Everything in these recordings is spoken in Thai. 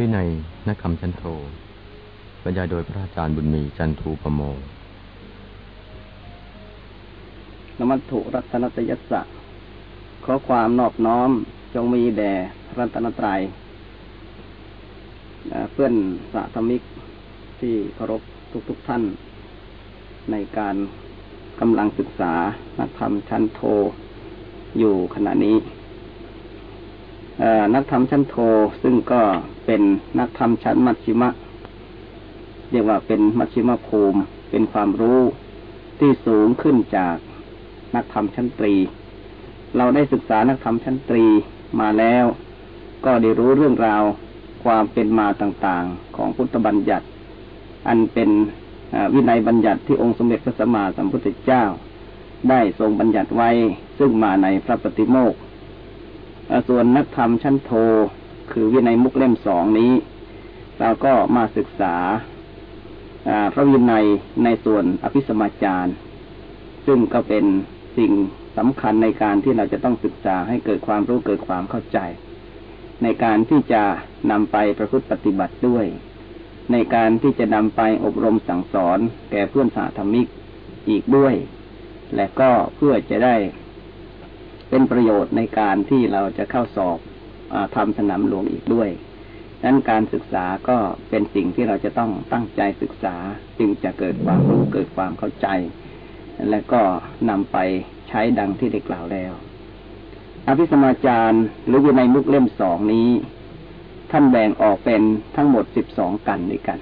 วินัยนักคำชันโท บรรยายโดยพระอาจารย์บุญมีจันทูปโมนมัตถุรัตนตยัสสะ ขอความนอบน้อมจงมีแด่รัตนตรัยเพื่อนสาธมิกที่เคารพทุกๆทท่าน ในการกำลังศึกษานักธรรมชั้นโทอยู่ขณะนี้ นักธรรมชั้นโทซึ่งก็เป็นนักธรรมชั้นมัชชิมะ เรียกว่าเป็นมัชชิมภูมิ เป็นความรู้ที่สูงขึ้นจากนักธรรมชั้นตรี เราได้ศึกษานักธรรมชั้นตรีมาแล้ว ก็ได้รู้เรื่องราวความเป็นมาต่างๆ ของพุทธบัญญัติ อันเป็นวินัยบัญญัติที่องค์สมเด็จพระสัมมาสัมพุทธเจ้า ได้ทรงบัญญัติไว้ซึ่งมาในพระปฏิโมกข ส่วนนักธรรมชั้นโท คือวินัยมุกเล่มสองนี้ เราก็มาศึกษาพระวินัยในส่วนอภิสมาจารซึ่งก็เป็นสิ่งสำคัญในการที่เราจะต้องศึกษาให้เกิดความรู้เกิดความเข้าใจ ในการที่จะนำไปประพฤติปฏิบัติด้วย ในการที่จะนำไปอบรมสั่งสอน แก่เพื่อนสาธมิกอีกด้วย และก็เพื่อจะได้ เป็นประโยชน์ในการที่เราจะเข้าสอบอทำสนามหลวงอีกด้วยนั้นการศึกษาก็เป็นสิ่งที่เราจะต้องตั้งใจศึกษา จึงจะเกิดความรู้เกิดความเข้าใจ และก็นำไปใช้ดังที่ได้กล่าวแล้ว อภิสมาจารย์หรือวินัยมุกเล่มสองนี้ ท่านแบ่งออกเป็นทั้งหมดสิบสองกันด้วยกัน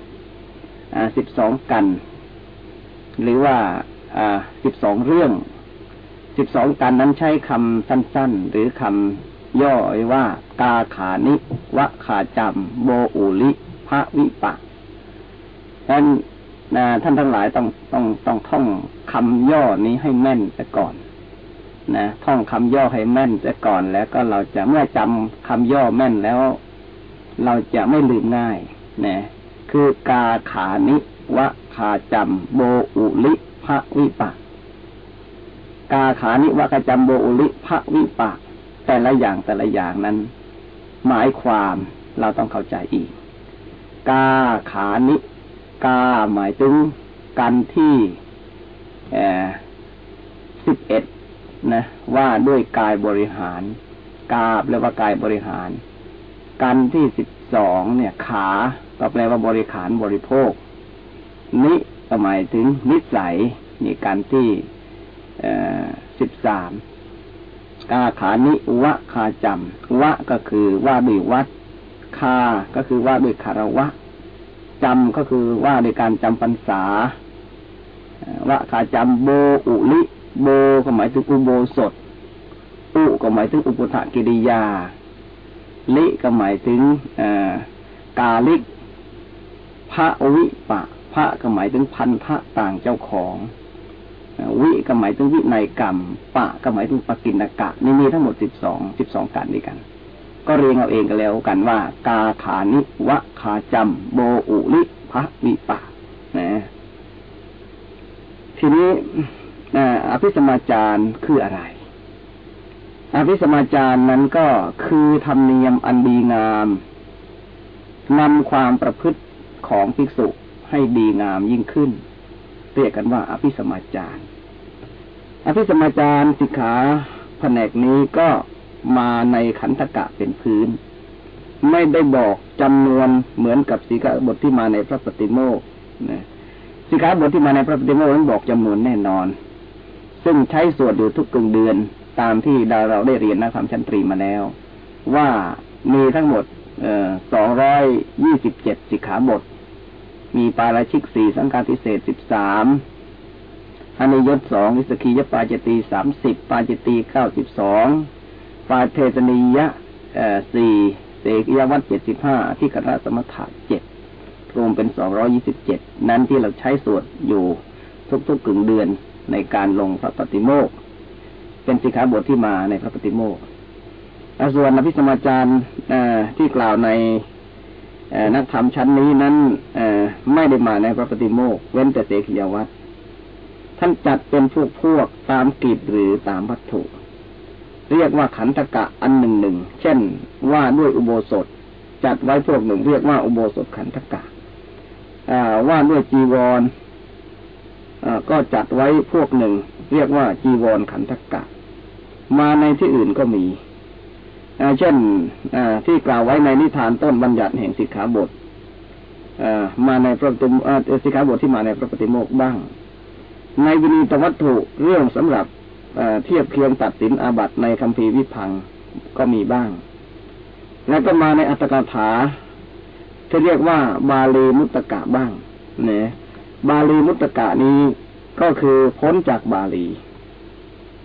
สิบสองกัน หรือว่าสิบสองเรื่อง สิบสองกันนั้นใช้คำสั้นๆ หรือคำย่อว่า กาขานิวะขาจำโบอุลิพระวิปะนั้นท่านทั้งหลายต้องต้องต้องท่องคำย่อนี้ให้แม่นซะก่อน นะท่องคำย่อให้แม่นซะก่อนแล้วก็เราจะเมื่อจำคำย่อแม่นแล้ว เราจะไม่ลืมง่ายนะคือกาขานิวะขาจำโบอุลิพระวิปะ กาขานิวะกจัมโบอุลิพระวิปากแต่ละอย่างแต่ละอย่างนั้น หมายความเราต้องเข้าใจอีก กาขานิกาหมายถึงกันที่สิบเอ็ดนะ ว่าด้วยกายบริหาร กาแปลว่ากายบริหาร กันที่สิบสองเนี่ย ขาก็แปลว่าบริขารบริโภค นิหมายถึงนิสัยนี่การที่ สิบสามกาขานิวะคาจำวะก็คือว่าด้วยวัด คา ก็คือว่าด้วยคารวะจำก็คือว่าด้วยการจำพรรษาวะคาจำโบอุลิโบก็หมายถึงอุโบสถ อุก็หมายถึงอุปถกิริยา ลิก็หมายถึงกาลิกพระวิปะ พระก็หมายถึงพันธะต่างเจ้าของ วิก็หมายถึงวิในกรรม ปะก็หมายถึงปกินกะนี่มีทั้งหมดสิบสองสิบสองการด้วยกัน ก็เรียงเอาเองกันแล้วกันว่า กาขานิวะขาจำโบอุลิพระวิปะนะ ทีนี้อภิสมาจารคืออะไร อภิสมาจารนั้นก็คือธรรมเนียมอันดีงามนำความประพฤติของภิกษุให้ดีงามยิ่งขึ้น เรียกกันว่าอภิสมาจาร์อภิสมาจาร์สิกขาแผนกนี้ก็มาในขันธกะเป็นพื้น ไม่ได้บอกจำนวนเหมือนกับสิกขาบทที่มาในพระปฏิโมกนะสิกขาบทที่มาในพระปฏิโมกนั้นบอกจำนวนแน่นอน ซึ่งใช้สวดอยู่ทุกกึ่งเดือนตามที่ดาเราได้เรียนนักธรรมชั้นตรีมาแล้ว ว่ามีทั้งหมดสองร้อยยี่สิบเจ็ดสิกขาบท มีปาราชิกสี่สังฆาทิเศษสิบสามอนิยศสองวิสกียปาจตีสามสิบปาจตีเก้าสิบสองปาเทสนียะสี่เสกยวัตเจ็ดสิบห้าที่กระสมถะเจ็ดรวมเป็นสองร้อยี่สิบเจ็ดนั้นที่เราใช้สวดอยู่ทุกๆกึ่งเดือนในการลงพระปฏิโมกเป็นสิกขาบทที่มาในพระปฏิโมกส่วนอภิสมาจารย์ที่กล่าวใน นักธรรมชั้นนี้นั้นไม่ได้มาในพระปฏิโมกเว้นแต่เสขียวัตรท่านจัดเป็นพวกพวกตามกิจหรือตามวัตถุ เรียกว่าขันธกะอันหนึ่งหนึ่งเช่นว่าด้วยอุโบสถ จัดไว้พวกหนึ่งเรียกว่าอุโบสถขันธกะว่าด้วยจีวรก็จัดไว้พวกหนึ่ง เรียกว่าจีวรขันธกะ มาในที่อื่นก็มี เช่นที่กล่าวไว้ในนิทานต้นบัญญัติแห่งสิกขาบทมาในพระตุมสิกขาบทที่มาในพระปฏิโมกบ้าง ในวินีตวัตถุเรื่องสำหรับเทียบเคียงตัดสินอาบัตในคัมภีร์วิพังก็มีบ้าง แล้วก็มาในอัตถกถาที่เรียกว่าบาลีมุตตะบ้างเนี่ยบาลีมุตตะนี้ก็คือพ้นจากบาลี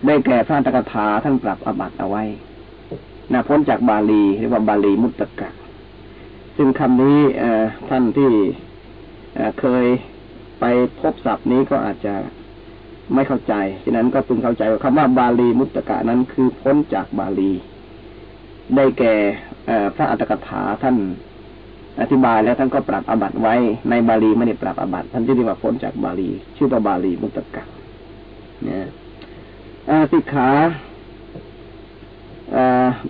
ได้แก่พระอัตถกถาท่านปรับอาบัตเอาไว้ นะพ้นจากบาลีเรียกว่าบาลีมุตตะซึ่งคำนี้ท่านที่เคยไปพบศัพท์นี้ก็อาจจะไม่เข้าใจ ฉะนั้นก็พึงเข้าใจว่าคำว่าบาลีมุตตะนั้นคือพ้นจากบาลี ได้แก่พระอัตถกถาท่านอธิบายแล้วท่านก็ปรับอบัตไว้ในบาลีไม่ได้ปรับอบัตท่านที่เรียกว่าพ้นจากบาลี ชื่อว่าบาลีมุตตกะเนี่ยสิกขา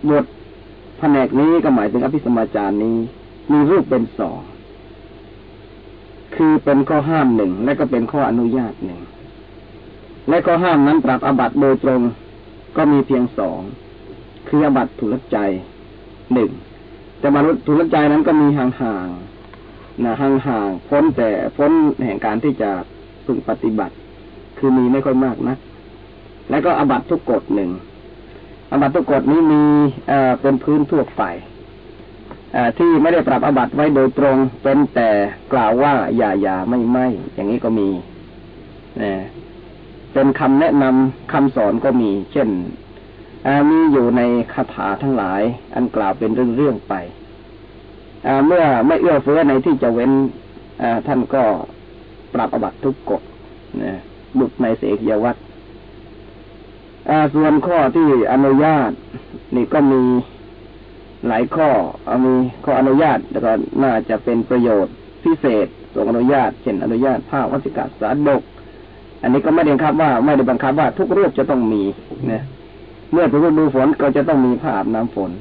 บทแผนกนี้ก็หมายถึงอภิสมาจารนี้ มีรูปเป็นสองคือเป็นข้อห้ามหนึ่งและก็เป็นข้ออนุญาตหนึ่งและข้อห้ามนั้นปรับอบัตโดยตรงก็มีเพียงสองคืออบัตถุลใจหนึ่งแต่บรรลุถุลใจนั้นก็มีห่างๆนะห่างๆพ้นแต่พ้นแห่งการที่จะพึงปฏิบัติ คือมีไม่ค่อยมากนะักและก็อบัตทุกกฎหนึ่ง อบัตทุกกฎนี้มีเป็นพื้นทั่วไปที่ไม่ได้ปรับอบัตไว้โดยตรง เป็นแต่กล่าวว่าอย่าอย่าไม่ไม่อย่างนี้ก็มีเป็นคำแนะนำคำสอนก็มี เช่นมีอยู่ในคาถาทั้งหลาย อันกล่าวเป็นเรื่องๆไปเมื่อไม่เอื้อเฟื้อในที่จะเว้นท่านก็ปรับอบัตทุกกฎบุตรในเสกยวัตร ส่วนข้อที่อนุญาต นี่ก็มีหลายข้อมีข้ออนุญาตแล้วก็น่าจะเป็นประโยชน์พิเศษทรงอนุญาต เช่นอนุญาตภาควัสิกาสาดก อันนี้ก็ไม่ได้คับว่าไม่ได้บังคับว่าทุกรูปจะต้องมีเนี่ยเมื่อเป็นฤดูฝนก็จะต้องมีผ้าอาบน้ำฝน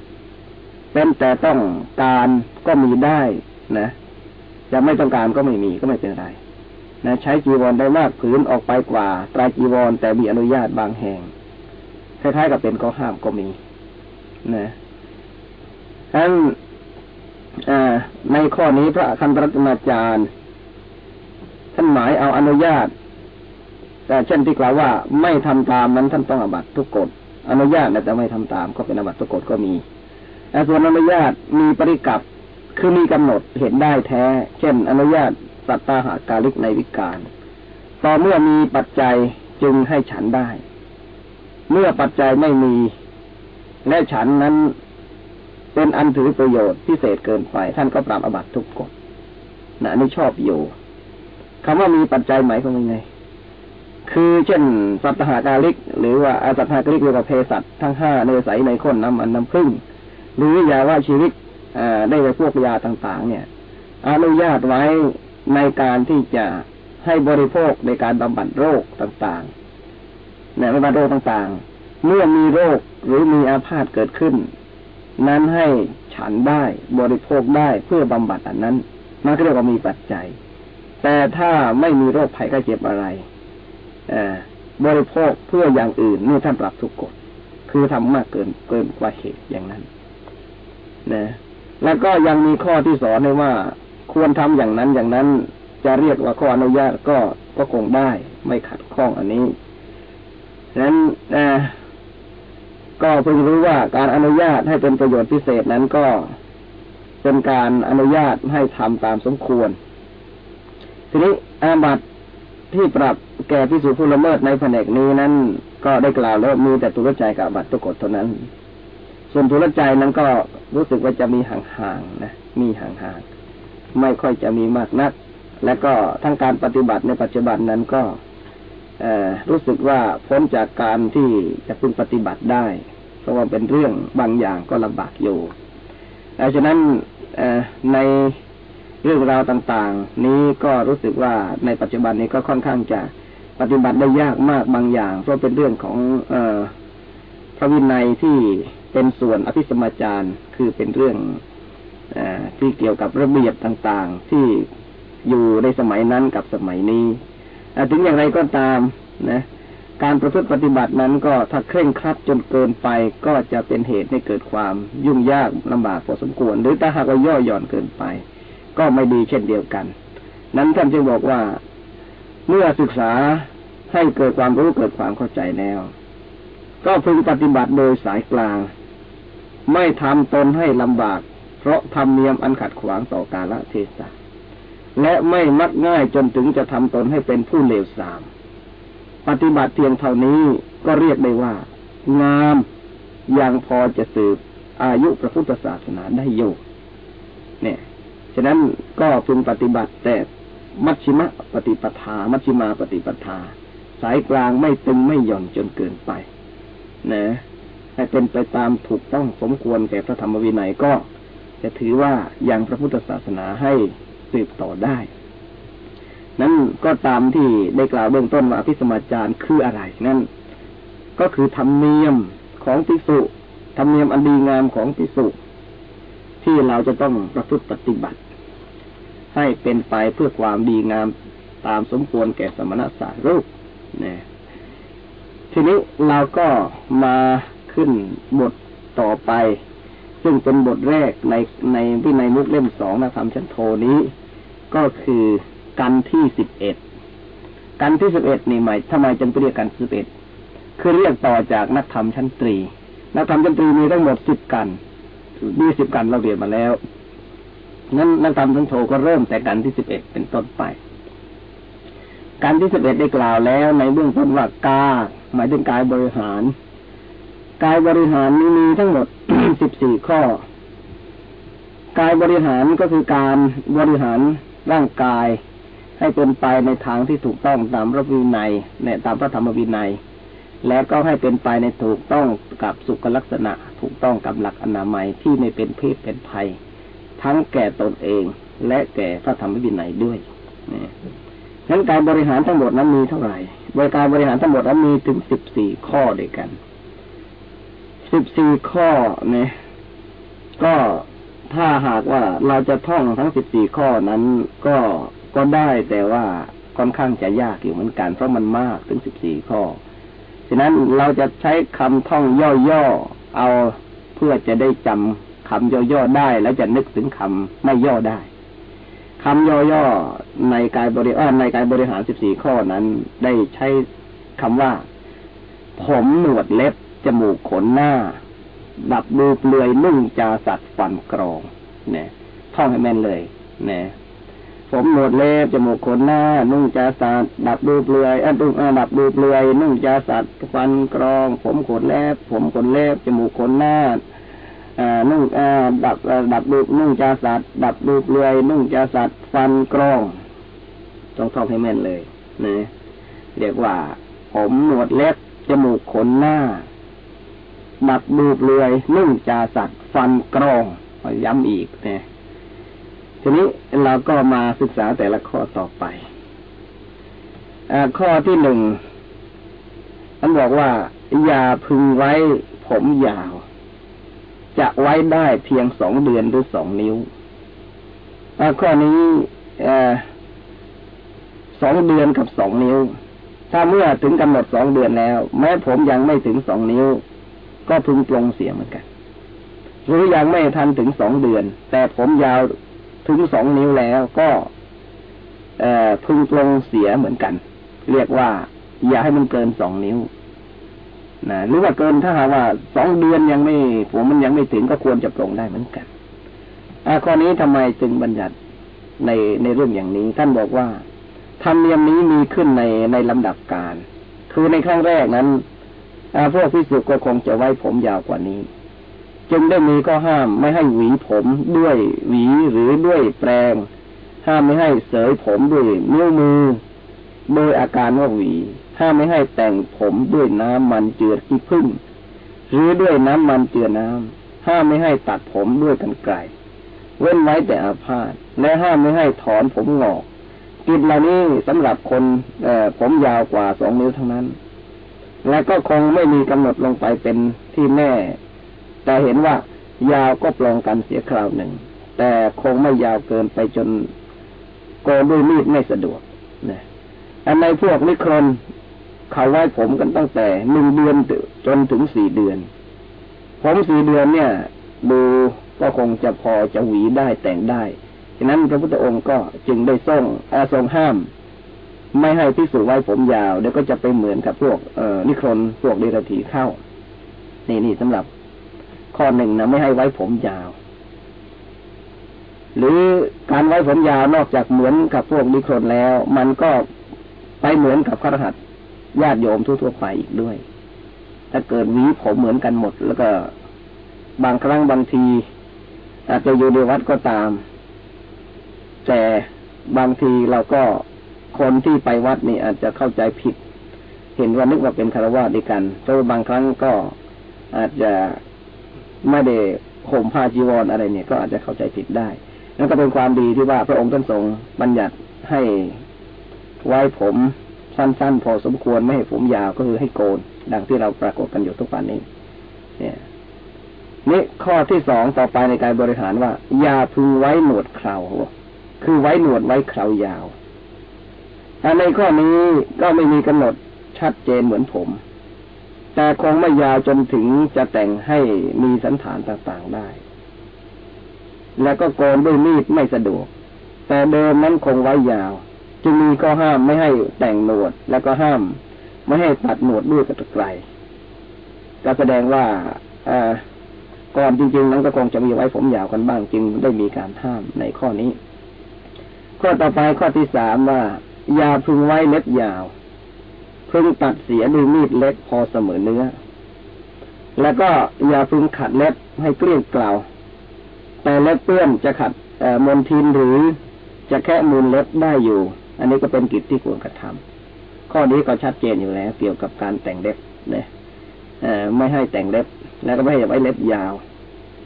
เป็นแต่ต้องการก็มีได้นะ จะไม่ต้องการก็ไม่มีก็ไม่เป็นไรนะใช้จีวรได้มากผืนออกไปกว่าตรายจีวรแต่มีอนุญาตบางแห่ง คล้ายๆกับเป็นข้อห้ามก็มีนะทั้งในข้อนี้พระคันรัตนาจารย์ ท่านหมายเอาอนุญาต แต่เช่นที่กล่าวว่าไม่ทำตามนั้นท่านต้องอบัตทุกกฎอนุญาตแต่ไม่ทำตามก็เป็นอบัตทุกกฎก็มีแต่ส่วนอนุญาตมีปริกับคือมีกำหนดเห็นได้แท้ เช่น อนุญาตสัตตาหาการลิกในวิการ ต่อเมื่อมีปัจจัยจึงให้ฉันได้ เมื่อปัจจัยไม่มี และฉันนั้นเป็นอันถือประโยชน์พิเศษเกินไป ท่านก็ปรับอบัตทุกกฎนะนี่ชอบอยู่คำว่ามีปัจจัยหมายความยังไง คือเช่น สัตหาการิก หรือว่าอาสัตหาการิกเรียกว่าเพสัตทั้งห้าในใสในข้นน้ำอันน้ำพึ่ง หรือยาว่าชีวิตได้ไปพวกยาต่างๆ เนี่ย อนุญาตไว้ในการที่จะให้บริโภคในการบำบัดโรคต่างๆเนี่ยบำบัดโรคต่างๆ เมื่อมีโรคหรือมีอาพาธเกิดขึ้น นั้นให้ฉันได้บริโภคได้เพื่อบำบัดอันนั้นมันก็เรียกว่ามีปัจจัย แต่ถ้าไม่มีโรคภัยก็เจ็บอะไรอบริโภคเพื่ออย่างอื่นนี่ท่านปรับทุกกฎคือทำมากเกินเกินกว่าเหตุอย่างนั้นนะแล้วก็ยังมีข้อที่สอนให้ว่า ควรทำอย่างนั้นอย่างนั้น จะเรียกว่าข้ออนุญาตก็ก็คงได้ ไม่ขัดข้องอันนี้ฉะนั้น ก็เพิ่งรู้ว่าการอนุญาตให้เป็นประโยชน์พิเศษนั้นก็เป็นการอนุญาตให้ทำตามสมควร ทีนี้อาบัตที่ปรับแก่พิสูจผู้ละเมิดในแผนกนี้นั้น ก็ได้กล่าวแล้วมีแต่ตุลใจกับบัตรตุกฎเท่านั้น ส่วนทุลใจนั้นก็รู้สึกว่าจะมีห่างๆนะ มีห่างๆ ไม่ค่อยจะมีมากนัก และก็ทั้งการปฏิบัติในปัจจุบันนั้นก็ รู้สึกว่าพ้นจากการที่จะพึงปฏิบัติได้ เพราะว่าเป็นเรื่องบางอย่างก็ลำบากอยู่ดังนั้นในเรื่องราวต่างๆ นี้ก็รู้สึกว่าในปัจจุบันนี้ก็ค่อนข้างจะปฏิบัติได้ยากมากบางอย่าง เพราะเป็นเรื่องของอพระวินัยที่เป็นส่วนอภิสมาจารคือเป็นเรื่องอที่เกี่ยวกับระเบียบต่างๆ ที่อยู่ในสมัยนั้นกับสมัยนี้ ถึงอย่างไรก็ตามนะการประพฤติปฏิบัตินั้นก็ถ้าเคร่งครัดจนเกินไปก็จะเป็นเหตุให้เกิดความยุ่งยากลำบากพอสมควร หรือถ้าหากว่าย่อหย่อนเกินไป ก็ไม่ดีเช่นเดียวกัน นั้นท่านจึงบอกว่าเมื่อศึกษาให้เกิดความรู้เกิดความเข้าใจแล้ว ก็พึงปฏิบัติโดยสายกลาง ไม่ทำตนให้ลำบาก เพราะทำเนียมอันขัดขวางต่อกาลเทศะ และไม่มักง่ายจนถึงจะทำตนให้เป็นผู้เลวทราม ปฏิบัติเพียงเท่านี้ก็เรียกได้ว่า งามยังพอจะสืบอายุพระพุทธศาสนาได้อยู่เนี่ยฉะนั้นก็พึงปฏิบัติแต่มัชชิมะปฏิปทา มัชชิมาปฏิปทา สายกลางไม่ตึงไม่หย่อนจนเกินไป นะให้เป็นไปตามถูกต้องสมควรแก่พระธรรมวินัยก็ จะถือว่าอย่างพระพุทธศาสนาให้ สืบต่อได้ นั้นก็ตามที่ได้กล่าวเบื้องต้นว่าพิสมาจารย์คืออะไร นั่นก็คือธรรมเนียมของพิสุธรรมเนียมอันดีงามของพิสุที่เราจะต้องประพฤติปฏิบัติ ให้เป็นไปเพื่อความดีงามตามสมควรแก่สมณสารูปนะทีนี้เราก็มาขึ้นบทต่อไป ซึ่งเป็นบทแรกในในวินัยมุกเล่มสองนะธรรมชั้นโทนี้ ก็คือกันที่สิบเอ็ดกันที่สิบเอ็ดนี่หมายทำไมจึงเรียกกันสิบเอ็ดคือเรียกต่อจากนักธรรมชั้นตรี นักธรรมชั้นตรีมีทั้งหมดสิบกันมีสิบกันเราเรียนมาแล้วนั้นนักธรรมชั้นโทก็เริ่มแต่กันที่สิบเอ็ดเป็นต้นไปการที่สิบเอ็ดได้กล่าวแล้วในเบื้องต้นว่ากาหมายถึงกายบริหาร กายบริหารนี้มีทั้งหมดสิบสี่ข้อ กายบริหารก็คือการบริหารร่างกาย ให้เป็นไปในทางที่ถูกต้องตามพระวินัยในตามพระธรรมวินัย และก็ให้เป็นไปในถูกต้องกับสุขลักษณะ ถูกต้องกับหลักอนามัยที่ไม่เป็นเพศเป็นภัย ทั้งแก่ตนเองและแก่พระธรรมวินัยด้วยนี่นั้นการบริหารทั้งหมดนั้นมีเท่าไหร่บริการบริหารทั้งหมดนั้นมีถึงสิบสี่ข้อด้วยกัน สิบสี่ข้อเนี่ยก็ถ้าหากว่าเราจะท่องทั้งสิบสี่ข้อนั้นก็ก็ได้แต่ว่าค่อนข้างจะยากอยู่เหมือนกันเพราะมันมากถึงสิบสี่ข้อ ฉะนั้นเราจะใช้คำท่องย่อๆเอาเพื่อจะได้จำคำย่อๆได้ แล้วจะนึกถึงคำไม่ย่อได้คำย่อๆในกายบริในกายบริหารสิบสี่ข้อนั้น ได้ใช้คำว่า ผมหนวดเล็บ จมูกขนหน้า ดับดูเปลือยนุ่งจาสัตว์ฟันกรองเนี่ยท่องให้แม่นเลยเนี่ยผมหนวดเล็บจมูกขนหน้า นุ่งจาสัตว์ดับดูเปลือยอะดูดับดูเปลือย นุ่งจาสัตว์ฟันกรอง ผมขนเล็บผมขนเล็บจมูกขนหน้าอ่านุ่งอ่าดับดับดูนุ่งจาสัตว์ดับดูเปลือย นุ่งจาสัตว์ฟันกรอง ต้องท่องให้แม่นเลยนะเรียกว่า ผมหนวดเล็บจมูกขนหน้า ดับดูเปลือยนุ่งจาสัตว์ฟันกรองย้ำอีกเนี่ยทีนี้เราก็มาศึกษาแต่ละข้อต่อไปอข้อที่หนึ่งท่านบอกว่า อย่าพึงไว้ผมยาว จะไว้ได้เพียงสองเดือนหรือสองนิ้วข้อนี้สองเดือนกับสองนิ้ว ถ้าเมื่อถึงกำหนดสองเดือนแล้ว แม้ผมยังไม่ถึงสองนิ้ว ก็พึงปลงเสียเหมือนกัน หรือยังไม่ทันถึงสองเดือน แต่ผมยาวถึงสองนิ้วแล้วก็พึงปลงเสียเหมือนกัน เรียกว่า อย่าให้มันเกินสองนิ้วนะหรือว่าเกินถ้าหากว่าสองเดือนยังไม่ผมมันยังไม่ถึงก็ควรจะปลงได้เหมือนกันอข้อนี้ทำไมจึงบัญญัติในในเรื่องอย่างนี้ ท่านบอกว่าธรรมเนียมนี้มีขึ้นในในลำดับการ คือในครั้งแรกนั้น พวกพิสุก็คงจะไว้ผมยาวกว่านี้ จึงได้มีก็ห้ามไม่ให้หวีผมด้วยหวีหรือด้วยแปรง ห้ามไม่ให้เสยผมด้วยนิ้วมือโดยอาการว่าหวี ห้ามไม่ให้แต่งผมด้วยน้ำมันเจือขี้ผึ้งหรือด้วยน้ำมันเจือน้ำห้ามไม่ให้ตัดผมด้วยกันไกลเว้นไว้แต่อาพาธและห้ามไม่ให้ถอนผมงอกกิจเหล่านี้สำหรับคนผมยาวกว่าสองนิ้วเท่านั้น และก็คงไม่มีกำหนดลงไปเป็นที่แน่ แต่เห็นว่ายาวก็ปลองกันเสียคราวหนึ่ง แต่คงไม่ยาวเกินไปจนโกนด้วยมีดไม่สะดวกนะอันในพวกนิครนเขาไว้ผมกันตั้งแต่หนึ่งเดือนจนถึงสี่เดือน ผมสี่เดือนเนี่ย ดูก็คงจะพอจะหวีได้แต่งได้ฉะนั้นพระพุทธองค์ก็จึงได้ทรงอาทรงห้าม ไม่ให้พิสูจไว้ผมยาวเดี๋ยวก็จะไปเหมือนกับพวกเออนิครนพวกเดรถีเข้า นี่นี่สำหรับข้อหนึ่งนะไม่ให้ไว้ผมยาว หรือการไว้ผมยาวนอกจากเหมือนกับพวกนิครนแล้ว มันก็ไปเหมือนกับขรหัสญาติโยมทั่วๆไปอีกด้วย ถ้าเกิดวีผมเหมือนกันหมด แล้วก็บางครั้งบางที อาจจะอยู่ในวัดก็ตาม แต่บางทีเราก็ คนที่ไปวัดนี่อาจจะเข้าใจผิด เห็นว่านึกว่าเป็นคารวะด้วยกันเพราะบางครั้งก็อาจจะไม่ได้ห่มผ้าจีวรออะไรเนี่ย ก็อาจจะเข้าใจผิดได้นั่นก็เป็นความดีที่ว่าพระองค์ท่านทรงบัญญัติให้ไว้ผมสั้นๆ พอสมควรไม่ให้ผมยาวก็คือให้โกน ดังที่เราปรากฏกันอยู่ทุกวันนี้ เนี่ยนี่ข้อที่สองต่อไปในการบริหารว่าอย่าพึงไว้หนวดเคราคือไว้หนวดไว้เครายาว อันในข้อนี้ก็ไม่มีกำหนดชัดเจนเหมือนผม แต่คงไม่ยาวจนถึงจะแต่งให้มีสันฐานต่างๆได้ แล้วก็โกนด้วยมีดไม่สะดวก แต่เดิมนั้นคงไว้ยาว จึงมีก็ห้ามไม่ให้แต่งหนวด แล้วก็ห้าม ไม่ให้ตัดหนวดด้วยกระไกลก็แสดงว่าอก่อนจริงๆนั้นก็คงจะมีไว้ผมยาวกันบ้างจึงได้มีการห้ามในข้อนี้ ข้อต่อไปข้อที่สามว่า ย่าพึงไว้เล็บยาว พึงตัดเสียด้วยมีดเล็กพอเสมอเนื้อ แล้วก็อย่าพึงขัดเล็บให้เกลี้ยงเกล่าแต่เล็บเปื้อนจะขัดมนทินหรือจะแค่มูลเล็บได้อยู่ อันนี้ก็เป็นกิจที่ควรกระทำข้อนี้ก็ชัดเจนอยู่แล้ว เกี่ยวกับการแต่งเล็บเนี่ยไม่ให้แต่งเล็บ แล้วก็ไม่ให้ไว้เล็บยาว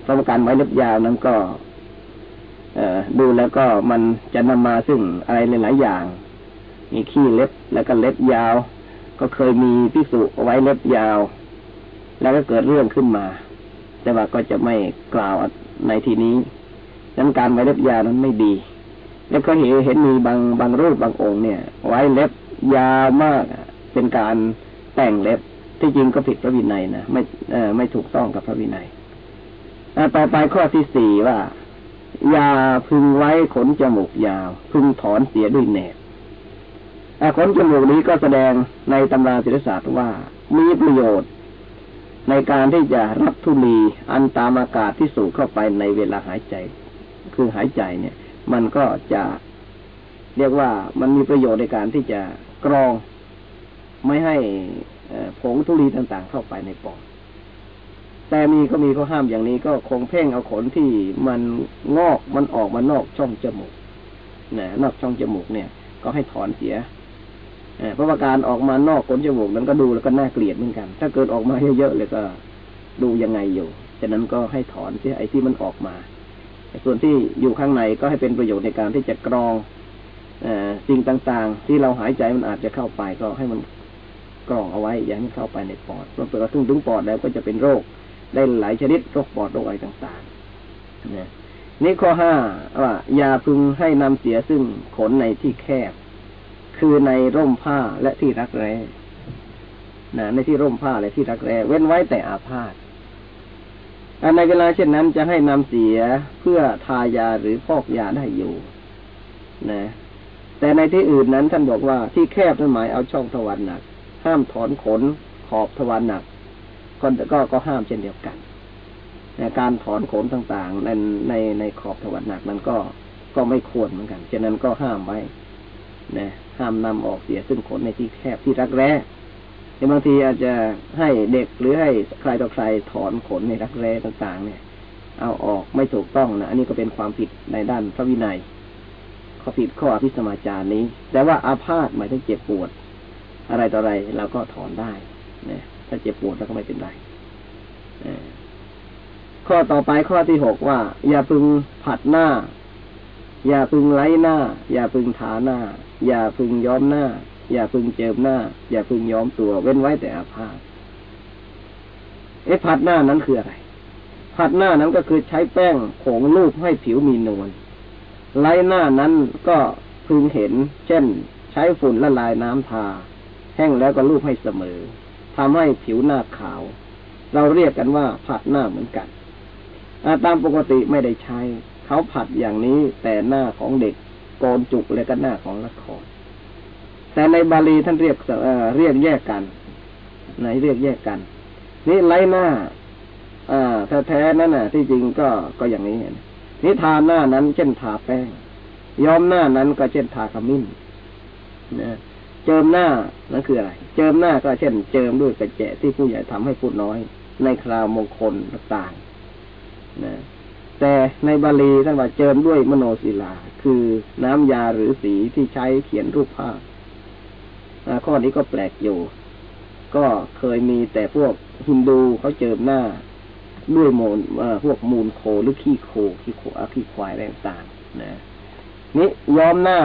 เพราะการไว้เล็บยาวนั้นก็ดูแล้วก็มันจะนำมาซึ่งอะไรหลาย ๆ อย่าง มีขี้เล็บแล้วก็เล็บยาว ก็เคยมีพิสุไว้เล็บยาว แล้วก็เกิดเรื่องขึ้นมา แต่ว่าก็จะไม่กล่าวในที่นี้ดังการไว้เล็บยาวนั้นไม่ดี แล้วก็เห็นเห็นมีบางบางรูปบางองค์เนี่ย ไว้เล็บยาวมากเป็นการแต่งเล็บที่จริงก็ผิดพระวินัยนะไม่เออไม่ถูกต้องกับพระวินัยต่อไปข้อที่สี่ว่า ยาพึงไว้ขนจมูกยาว พึงถอนเสียด้วยแหนบ ขนจมูกนี้ก็แสดงในตำราศิลศาสตร์ว่า มีประโยชน์ ในการที่จะรับทุลีอันตามอากาศที่สูดเข้าไปในเวลาหายใจ คือหายใจเนี่ย มันก็จะเรียกว่ามันมีประโยชน์ในการที่จะกรอง ไม่ให้ผงทุลีต่างๆ เข้าไปในปอดแต่มีก็มีข้อห้ามอย่างนี้ก็คงเพ่งเอาขนที่มันงอกมันออกมานอกช่องจมูกนะนอกช่องจมูกเนี่ย ก็ให้ถอนเสีย เพราะว่าการออกมานอกขนจมูกนั้นก็ดูแล้วก็น่าเกลียดเหมือนกัน ถ้าเกิดออกมาเยอะๆเลยก็ดูยังไงอยู่ ฉะนั้นก็ให้ถอนเสียไอ้ที่มันออกมา ส่วนที่อยู่ข้างในก็ให้เป็นประโยชน์ในการที่จะกรองอสิ่งต่างๆ ที่เราหายใจมันอาจจะเข้าไปก็ให้มันกรองเอาไว้ อย่าให้มันเข้าไปในปอดเพราะเปิดกระตุ้งถึงปอดแล้วก็จะเป็นโรคได้หลายชนิดโรคปอดโรคอะไรต่างๆนี่นี่ข้อห้าว่าอย่าพึงให้นำเสียซึ่งขนในที่แคบ คือในร่มผ้าและที่รักแร้นะในที่ร่มผ้าและที่รักแร้เว้นไว้แต่อาพาธในเวลาเช่นนั้นจะให้นำเสียเพื่อทายาหรือพอกยาได้อยู่ นะ แต่ในที่อื่นนั้นท่านบอกว่าที่แคบนั่นหมายเอาช่องทวารหนัก ห้ามถอนขนขอบทวารหนักคนก็ก็ห้ามเช่นเดียวกันการถอนขนต่างๆในในในขอบทวารหนักนั้นก็ก็ไม่ควรเหมือนกันฉะนั้นก็ห้ามไว้ นะห้ามนำออกเสียซึ่งขนในที่แคบที่รักแร้แต่บางทีอาจจะให้เด็กหรือให้ใครต่อใครถอนขนในรักแร้ต่าง ๆ เนี่ย เอาออกไม่ถูกต้องนะอันนี้ก็เป็นความผิดในด้านพระวินัยข้อผิดข้ออภิสมาจารนี้ แต่ว่าอาพาธหมายถึงเจ็บปวด อะไรต่ออะไรเราก็ถอนได้นะถ้าเจ็บปวดแล้วก็ไม่เป็นไรข้อต่อไปข้อที่หกว่า อย่าพึงผัดหน้า อย่าพึงไล้หน้า อย่าพึงทาหน้า อย่าพึงย้อมหน้า อย่าพึงเจิมหน้า อย่าพึงย้อมตัว เว้นไว้แต่อาภาษเอ๊ะพัดหน้านั้นคืออะไร ผัดหน้านั้นก็คือใช้แป้งผงรูปให้ผิวมีนวลไล่หน้านั้นก็พึงเห็น เช่น ใช้ฝุ่นละลายน้ำทา แห้งแล้วก็รูปให้เสมอทำให้ผิวหน้าขาว เราเรียกกันว่าผัดหน้าเหมือนกันตามปกติไม่ได้ใช้ เขาผัดอย่างนี้แต่หน้าของเด็กโกนจุกและก็หน้าของละครแต่ในบาลีท่านเรียกเรียกแยกกันไหนเรียกแยกกัน นี่ไล่หน้า อ่าแท้ๆนั่นน่ะ ที่จริงก็ก็อย่างนี้นี่ทาหน้านั้นเช่นทาแป้งย้อมหน้านั้นก็เช่นทาขมิ้นนะเจิมหน้านั่นคืออะไร เจิมหน้าก็เช่น เจิมด้วยกระเจะที่ผู้ใหญ่ทำให้พูดน้อย ในคราวมงคลต่างๆนะ แต่ในบาลีท่านว่าเจิมด้วยมโนศิลา คือน้ำยาหรือสีที่ใช้เขียนรูปภาพข้อนี้ก็แปลกอยู่ ก็เคยมีแต่พวกฮินดูเขาเจิมหน้าด้วยโมนพวกมูลโคหรือขี้โคขี้โคอาขี้ควายอะไรต่างๆนะนี่ย้อมหน้า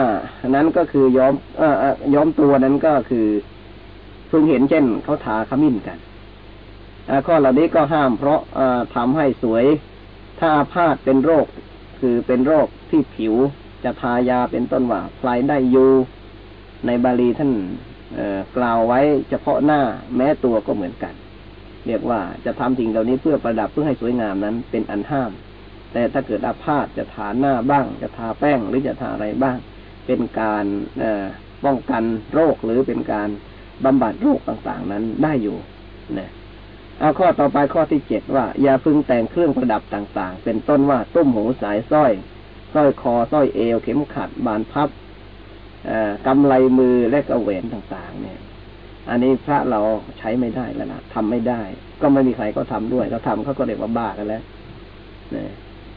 นั้นก็คือย้อมเอ่อย้อมตัวนั้นก็คือเพิ่งเห็นเช่นเขาทาขมิ้นกันข้อเหล่านี้ก็ห้ามเพราะทำให้สวย ถ้าอาพาธเป็นโรค คือเป็นโรคที่ผิวจะทายาเป็นต้นว่าพลายได้อยู่ในบาลีท่านกล่าวไว้เฉพาะหน้าแม้ตัวก็เหมือนกัน เรียกว่าจะทำสิ่งเหล่านี้เพื่อประดับเพื่อให้สวยงามนั้นเป็นอันห้าม แต่ถ้าเกิดอาพาธจะทาหน้าบ้าง จะทาแป้งหรือจะทาอะไรบ้าง เป็นการป้องกันโรคหรือเป็นการบำบัดโรคต่างๆนั้นได้อยู่นะ เอาข้อต่อไปข้อที่เจ็ดว่า อย่าพึงแต่งเครื่องประดับต่าง ๆ เป็นต้นว่าตุ้มหูสายสร้อยสร้อยคอสร้อยเอว เข็มขัด บานพับกำไลมือและกระเวนต่างๆ เนี่ย อันนี้พระเราใช้ไม่ได้แล้วนะทำไม่ได้ ก็ไม่มีใครก็ทำด้วยเขาทาเขาก็เรียกว่าบ้ากันแล้วเนี่ย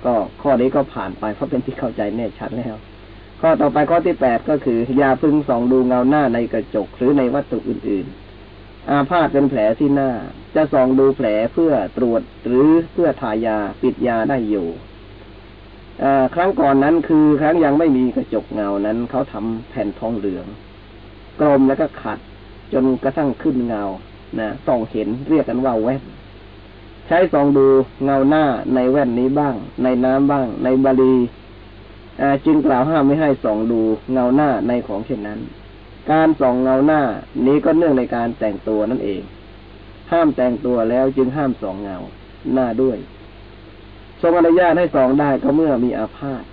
ก็ข้อนี้ก็ผ่านไปเพราะเป็นที่เข้าใจแน่ชัดแล้วข้อต่อไปข้อที่แปดก็คืออย่าพึงส่องดูเงาหน้าในกระจกหรือในวัตถุอื่นๆ อาพาธเป็นแผลที่หน้า จะส่องดูแผลเพื่อตรวจหรือเพื่อทายาปิดยาได้อยู่ครั้งก่อนนั้นคือครั้งยังไม่มีกระจกเงานั้นเขาทำแผ่นทองเหลือง กลมแล้วก็ขัด จนกระทั่งขึ้นเงานะส่องเห็นเรียกกันว่าแว่นใช้ส่องดูเงาหน้าในแว่นนี้บ้าง ในน้ำบ้าง ในบาลีจึงกล่าวห้ามไม่ให้ส่องดูเงาหน้าในของเช่นนั้น การส่องเงาหน้า นี้ก็เนื่องในการแต่งตัวนั่นเอง ห้ามแต่งตัวแล้วจึงห้ามส่องเงาหน้าด้วย ทรงอนุญาตให้ส่องได้ก็เมื่อมีอาพาธ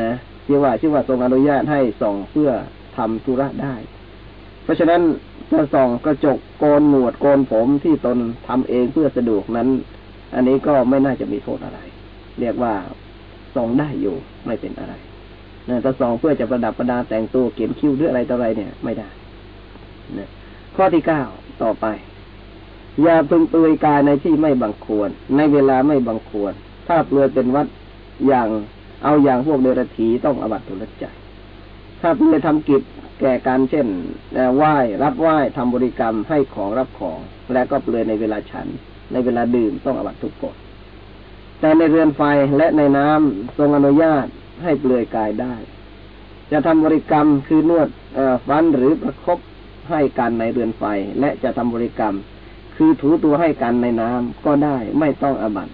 นะเรียกว่าชื่อว่าทรงอนุญาตให้ส่องเพื่อทำธุระได้ เพราะฉะนั้นจะส่องกระจกโกนหนวดโกนผมที่ตนทำเองเพื่อสะดวกนั้น อันนี้ก็ไม่น่าจะมีโทษอะไร เรียกว่าส่องได้อยู่ไม่เป็นอะไร นะถ้าส่องเพื่อจะประดับประดาแต่งตัวเขียนคิ้วหรืออะไรต่ออะไรเนี่ย ไม่ได้นะข้อที่เก้าต่อไป อย่าพึงเปลือยกายในที่ไม่บังควร ในเวลาไม่บังควร ถ้าเปลือยเป็นวัดอย่างเอาอย่างพวกเดรัจฉีต้องอบัตตุลใจถ้าเปลือยทำกิจแก่การเช่นไหว้รับไหว้ทำบริกรรมให้ของรับของ และก็เปลือยในเวลาฉัน ในเวลาดื่มต้องอบัตทุกกฎแต่ในเรือนไฟและในน้ำทรงอนุญาต ให้เปลือยกายได้ จะทำบริกรรมคือนวดฟันหรือประครบให้กันในเรือนไฟ และจะทำบริกรรม คือถูตัวให้กันในน้ำก็ได้ไม่ต้องอบัต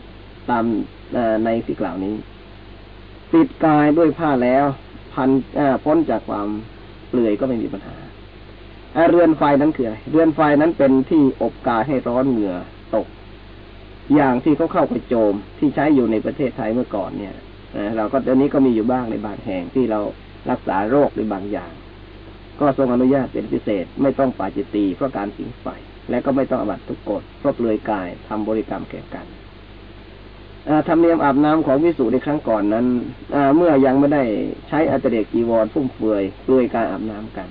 ตามในสิ่งกล่าวนี้ ปิดกายด้วยผ้าแล้ว พันพ้นจากความเปลือยก็ไม่มีปัญหาเรือนไฟนั้นคืออะไรเรือนไฟนั้นเป็นที่อบกายให้ร้อนเหงื่อตก อย่างที่เขาเข้ากระโจมที่ใช้อยู่ในประเทศไทยเมื่อก่อนเนี่ย เราก็ตอนนี้ก็มีอยู่บ้างในบางแห่งที่เรารักษาโรคหรือบางอย่าง ก็ทรงอนุญาตเป็นพิเศษ ไม่ต้องปาจิตีเพราะการสิงไฟและก็ไม่ต้องอบัตทุกกฎเพราะเปลือยกายทำบริกรรมแก่กันธรรมเนียมอาบน้ำของวิสุในครั้งก่อนนั้นเมื่อยังไม่ได้ใช้อัตเดกจีวรฟุ่มเฟือยด้วยการอาบน้ำกัน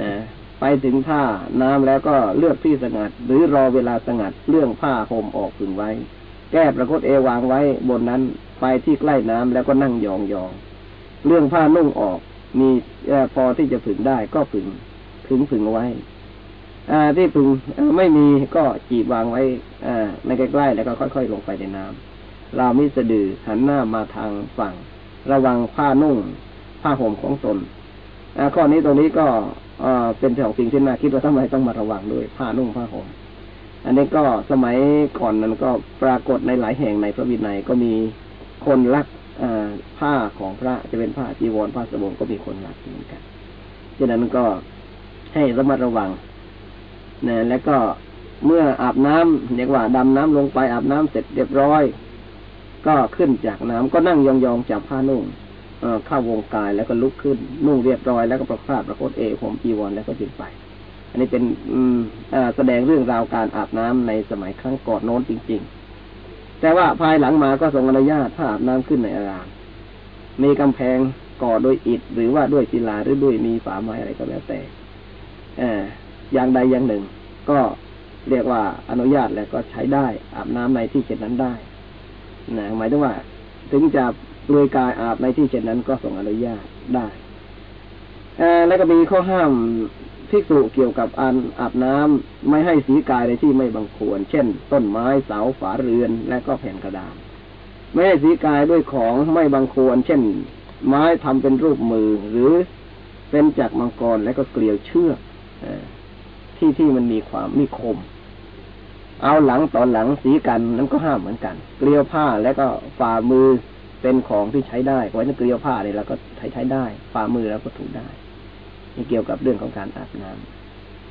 นะ ไปถึงผ้าน้ำแล้วก็เลือกที่สงัด หรือรอเวลาสงัดเรื่องผ้าห่มออกผึงไว้ แก้ประคตเอวางไว้บนนั้น ไปที่ใกล้น้ำแล้วก็นั่งยองยองเรื่องผ้านุ่งออก มีพอที่จะผึงได้ก็ผึงผึงผึงไว้ อ่าที่ผึงไม่มีก็จีบวางไว้อ่าในใกล้ๆแล้วก็ค่อย ๆ ลงไปในน้ำเรามิสะดือหันหน้ามาทางฝั่ง ระวังผ้านุ่ง ผ้าห่มของตนข้อนี้ตรงนี้ก็เป็นของสิ่งที่น่าคิดว่าทำไมต้องมาระวังด้วยผ้านุ่งผ้าห่มอันนี้ก็สมัยก่อนนั้นก็ปรากฏในหลายแห่งในพระวินัยก็มี คนรักผ้าของพระจะเป็นผ้าจีวรผ้าสบงก็มีคนรักเหมือนกันฉะนั้นก็ให้ระมัดระวังนะแล้วก็เมื่ออาบน้ำเรียกว่าดำน้ำลงไปอาบน้ำเสร็จเรียบร้อย ก็ขึ้นจากน้ำก็นั่งยองๆจับผ้านุ่งเข้าวงกายแล้วก็ลุกขึ้นนุ่งเรียบร้อยแล้วก็ประคาดประโคตเอผมจีวรแล้วก็จึงไป อันนี้เป็นอืมแสดงเรื่องราวการอาบน้ำในสมัยครั้งก่อนโน้นจริง ๆ แต่ว่าภายหลังมาก็ทรงอนุญาตถ้าอาบน้ำขึ้นในอาราม มีกำแพงก่อโดยอิฐหรือว่าด้วยศิลาหรือด้วยมีฝาไม้อะไรก็แล้วแต่ออย่างใดอย่างหนึ่ง ก็เรียกว่าอนุญาตแล้วก็ใช้ได้อาบน้ำในที่เช่นนั้นได้นะหมายถึงว่า ถึงจะเปลือยกายอาบในที่เช่นนั้นก็ส่งอนุญาตได้แล้วก็มีข้อห้าม ภิกษุเกี่ยวกับอันอาบน้ำไม่ให้สีกายในที่ไม่บังควร เช่น ต้นไม้เสาฝาเรือนและก็แผ่นกระดาษไม่ให้สีกายด้วยของไม่บังควร เช่น ไม้ทำเป็นรูปมือหรือเป็นจากมังกรและก็เกลียวเชือกที่ที่มันมีความมีคม เอาหลังตอนหลังสีกันนั้นก็ห้ามเหมือนกัน เกลียวผ้าแล้วก็ฝ่ามือเป็นของที่ใช้ได้เพราะฉะนั้นเกลียวผ้าเนี่ยเราก็ใช้ใช้ได้ ฝ่ามือเราก็ถูได้ เกี่ยวกับเรื่องของการอาบน้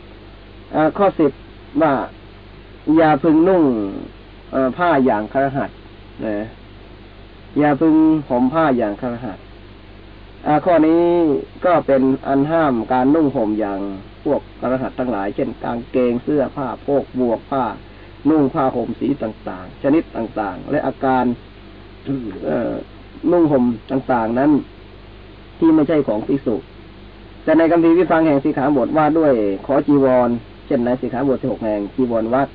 ำข้อสิบว่าอย่าพึงนุ่งผ้าอย่างครหัดนะอย่าพึงผมผ้าอย่างครหัดข้อนี้ก็เป็นอันห้ามการนุ่งห่มอย่างพวกกระหัตทั้งหลาย เช่นกางเกงเสื้อผ้าโพกบวกผ้า นุ่งผ้าห่มสีต่างๆ ชนิดต่างๆ และอาการนุ่งห่มต่างๆนั้น ที่ไม่ใช่ของพิสุ แต่ในคำพีวิฟังแห่งสีขาบทว่าด้วยขอจีวร เช่นในสีขาบทที่หกแห่งจีวรวัด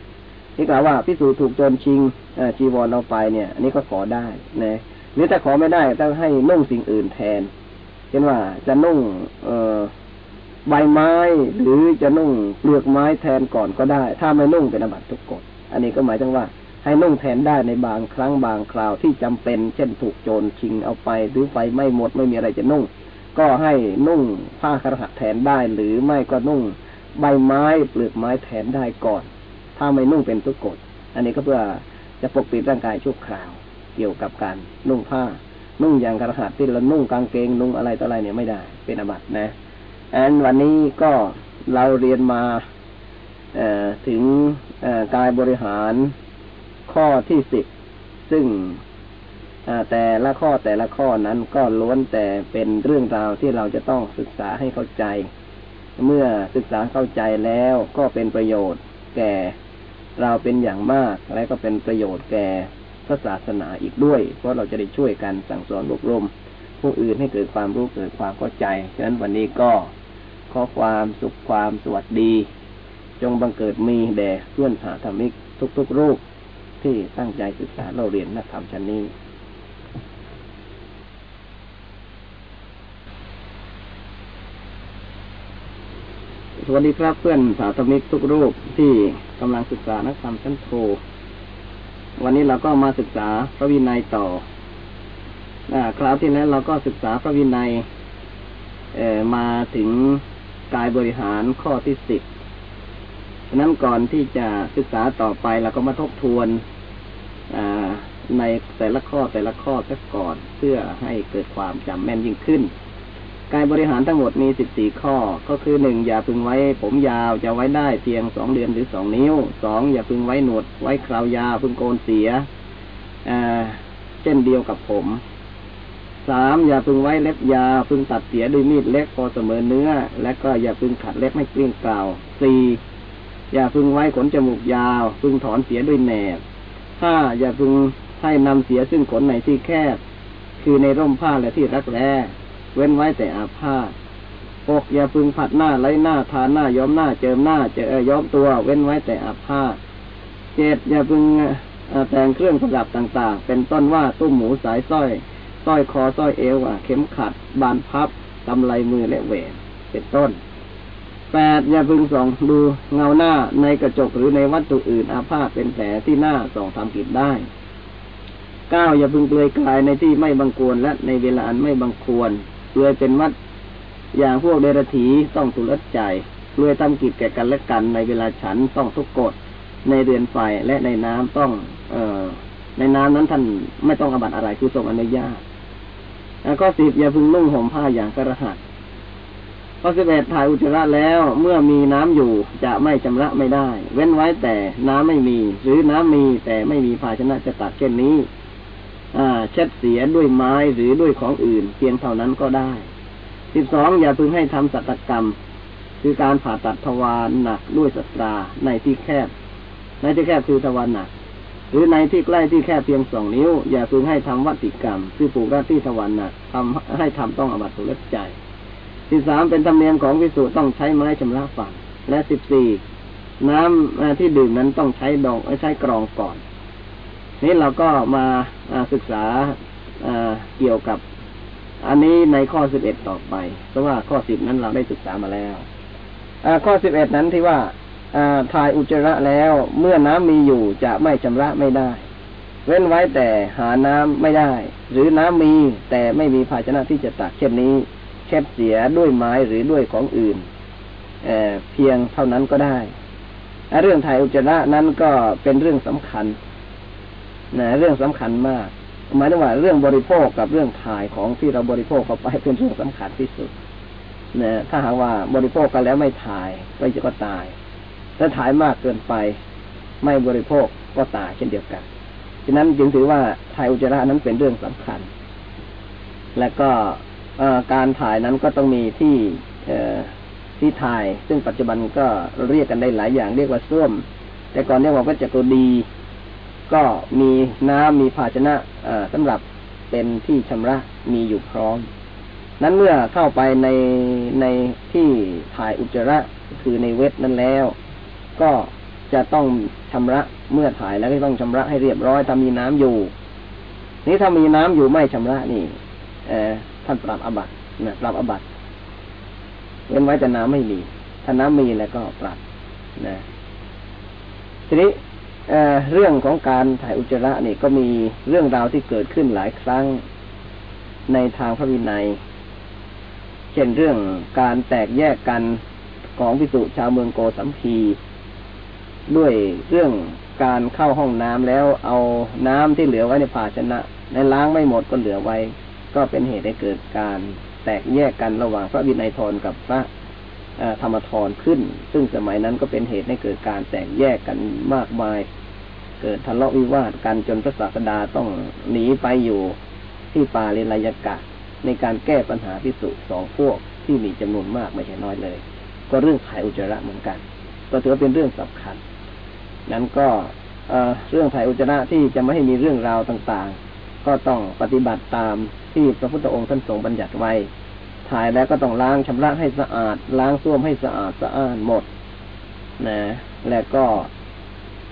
นี่กล่าวว่าพิสูจถูกโจรชิงจีวรเราไปเนี่ย อันนี้ก็ขอได้นะหรือถ้าขอไม่ได้ต้องให้นุ่งสิ่งอื่นแทน เช่นว่าจะนุ่งเอใบไม้หรือจะนุ่งเปลือกไม้แทนก่อนก็ได้ ถ้าไม่นุ่งเป็นอบัตทุกกฎอันนี้ก็หมายถึงว่า ให้นุ่งแทนได้ในบางครั้งบางคราวที่จำเป็น เช่นถูกโจรชิงเอาไปหรือไฟไม่หมดไม่มีอะไรจะนุ่ง ก็ให้นุ่งผ้าครหัแทนได้ หรือไม่ก็นุ่งใบไม้เปลือกไม้แทนได้ก่อน ถ้าไม่นุ่งเป็นทุกกฎอันนี้ก็เพื่อจะปกปิดร่างกายชั่วคราว เกี่ยวกับการนุ่งผ้า นุ่งอย่างกระหัดที่เรานุ่งกางเกงนุ่งอะไรต่ออะไรเนี่ยไม่ได้ เป็นอบัตนะอันวันนี้ก็เราเรียนมาถึงกายบริหารข้อที่สิบซึ่ง แต่ละข้อแต่ละข้อนั้นก็ล้วนแต่เป็นเรื่องราวที่เราจะต้องศึกษาให้เข้าใจ เมื่อศึกษาเข้าใจแล้วก็เป็นประโยชน์ แก่เราเป็นอย่างมาก และก็เป็นประโยชน์แก่พระศาสนาอีกด้วย เพราะเราจะได้ช่วยกันสั่งสอนอบรม ผู้อื่นให้เกิดความรู้เกิดความเข้าใจ ฉะนั้นวันนี้ก็ขอความสุขความสวัสดี จงบังเกิดมีแด่เพื่อนสาธรรมิกทุกๆรูปที่ตั้งใจศึกษาเราเรียนนักธรรมชั้นนี้ สวัสดีครับเพื่อนสาธมิกทุกรูปที่กำลังศึกษานักธรรมชั้นโท วันนี้เราก็มาศึกษาพระวินัยต่ออคราวที่แล้วเราก็ศึกษาพระวินัยมาถึงกายบริหารข้อที่สิบฉะนั้นก่อนที่จะศึกษาต่อไปเราก็มาทบทวนในแต่ละข้อแต่ละข้อสักก่อนเพื่อให้เกิดความจำแม่นยิ่งขึ้น การบริหารทั้งหมดมีสิบสี่ข้อ ก็คือหนึ่งอย่าพึงไว้ ผมยาวจะไว้ได้เพียงสองเดือนหรือสองนิ้วสองอย่าพึงไว้หนวด ไว้คราวยาวพึงโกนเสียเช่นเดียวกับผมสามอย่าพึงไว้เล็บยาพึงตัดเสียด้วยมีดเล็กพอเสมอเนื้อ และก็อย่าพึงขัดเล็บไม่เกลี้ยงเกล่าสี่อย่าพึงไว้ขนจมูกยาว พึงถอนเสียด้วยแหนบห้าอย่าพึงให้นำเสียซึ่งขนในที่แคบ คือในร่มผ้าและที่รักแร้ เว้นไว้แต่อาผ้าหกอย่าพึงผัดหน้าไล่หน้าทาหน้าย้อมหน้าเจิมหน้าเจอย้อมตัว เว้นไว้แต่อาผ้าเจ็ดอย่าพึงแต่งเครื่องประดับต่างๆ เป็นต้นว่าตุ้มหมูสายสร้อยสร้อยคอสร้อยเอวเข็มขัด บานพับกำไลมือและแหวนเป็นต้นแปดอย่าพึงส่องดูเงาหน้าในกระจกหรือในวัตถุอื่นอาภาษเป็นแผลที่หน้าส่องทำผิดได้เก้าอย่าพึงเปลือยกายในที่ไม่บังควรและในเวลาอันไม่บังควร เปลือยเป็นวัด อย่างพวกเดรถีต้องตุลใจเปลือยทำกิจแก่กันและกันในเวลาฉันต้องทุกกฎในเรือนไฟและในน้ำต้อง เออในน้ำนั้นท่านไม่ต้องอบัตอะไรคือทรงอนุญาตแล้วก็สิบอย่าพึงนุ่งห่มผ้าอย่างกระหัตข้อสิบเอ็ดถ่ายอุจจาระแล้วเมื่อมีน้ำอยู่จะไม่ชำระไม่ได้ เว้นไว้แต่น้ำไม่มี หรือน้ำมีแต่ไม่มีภาชนะจะตักเช่นนี้ เช็ดเสียด้วยไม้หรือด้วยของอื่น เพียงเท่านั้นก็ได้สิบสองอย่าพึงให้ทำสัตกรรม คือการผ่าตัดทวารหนักด้วยสตราในที่แคบ ในที่แคบคือทวารหนัก หรือในที่ใกล้ที่แคบเพียงสองนิ้ว อย่าพึงให้ทำวัติกรรม คือปลูกราที่ทวารหนักทำให้ทำต้องอบัตตุลใจสิบสามเป็นธรรมเนียมของวิสุต้องใช้ไม้ชำระฝังและสิบสี่น้ำที่ดื่มนั้นต้องใช้ดองใช้กรองก่อน นี้เราก็มาศึกษาเกี่ยวกับ อันนี้ในข้อสิบเอ็ดต่อไปเพราะว่าข้อสิบนั้นเราได้ศึกษามาแล้วข้อสิบเอ็ดนั้นที่ว่าถ่ายอุจจาระแล้วเมื่อน้ำมีอยู่จะไม่ชำระไม่ได้ เว้นไว้แต่หาน้ำไม่ได้ หรือน้ำมีแต่ไม่มีภาชนะที่จะตักเช่นนี้เช็ดเสียด้วยไม้หรือด้วยของอื่นเเพียงเท่านั้นก็ได้ เรื่องถ่ายอุจจาระนั้นก็เป็นเรื่องสำคัญ นะเรื่องสำคัญมาก หมายถึงว่าเรื่องบริโภคกับเรื่องถ่ายของที่เราบริโภคเข้าไปเป็นเรื่องสำคัญที่สุดนะถ้าหากว่าบริโภคกันแล้วไม่ถ่ายก็จะก็ตาย ถ้าถ่ายมากเกินไป ไม่บริโภคก็ตายเช่นเดียวกัน ฉะนั้นจึงถือว่าถ่ายอุจจาระนั้นเป็นเรื่องสำคัญ และก็การถ่ายนั้นก็ต้องมีที่ที่ถ่าย ซึ่งปัจจุบันก็เรียกกันได้หลายอย่างเรียกว่าส้วม แต่ก่อนเรียกว่าก็จะตัวดี ก็มีน้ำมีภาชนะสำหรับเป็นที่ชำระมีอยู่พร้อม นั้นเมื่อเข้าไปในในที่ถ่ายอุจจาระคือในเวทนั้นแล้ว ก็จะต้องชำระเมื่อถ่ายแล้วก็ต้องชำระให้เรียบร้อยถ้ามีน้ำอยู่ นี้ถ้ามีน้ำอยู่ไม่ชำระนี่เอท่านปรับอบัตนะปรับอบัตเว้นไว้แต่น้ำไม่มี ถ้าน้ำมีแล้วก็ปรับนะทีนี้ เเรื่องของการถ่ายอุจจาระนี่ก็มีเรื่องราวที่เกิดขึ้นหลายครั้งในทางพระวินัย เช่นเรื่องการแตกแยกกันของพิสุชาวเมืองโกสัมพีด้วยเรื่องการเข้าห้องน้ำแล้วเอาน้ำที่เหลือไว้ในภาชนะในล้างไม่หมดก็เหลือไว้ ก็เป็นเหตุให้เกิดการแตกแยกกันระหว่างพระวินัยทรกับพระ ธรรมทรขึ้น ซึ่งสมัยนั้นก็เป็นเหตุให้เกิดการแตกแยกกันมากมาย เกิดทะเลาะวิวาทกันจนพระศาสดาต้องหนีไปอยู่ที่ป่าเลรยกะ ในการแก้ปัญหาพิสุสองพวกที่มีจำนวนมากไม่ใช่น้อยเลย ก็เรื่องถ่ายอุจจาระเหมือนกัน ก็ถือเป็นเรื่องสำคัญ นั้นก็เรื่องถ่ายอุจจาระที่จะไม่ให้มีเรื่องราวต่างๆ ก็ต้องปฏิบัติตามที่พระพุทธองค์ท่านทรงบัญญัติไว้ ถ่ายแล้วก็ต้องล้างชำระให้สะอาด ล้างส้วมให้สะอาดสะอ้านหมด นะ แล้วก็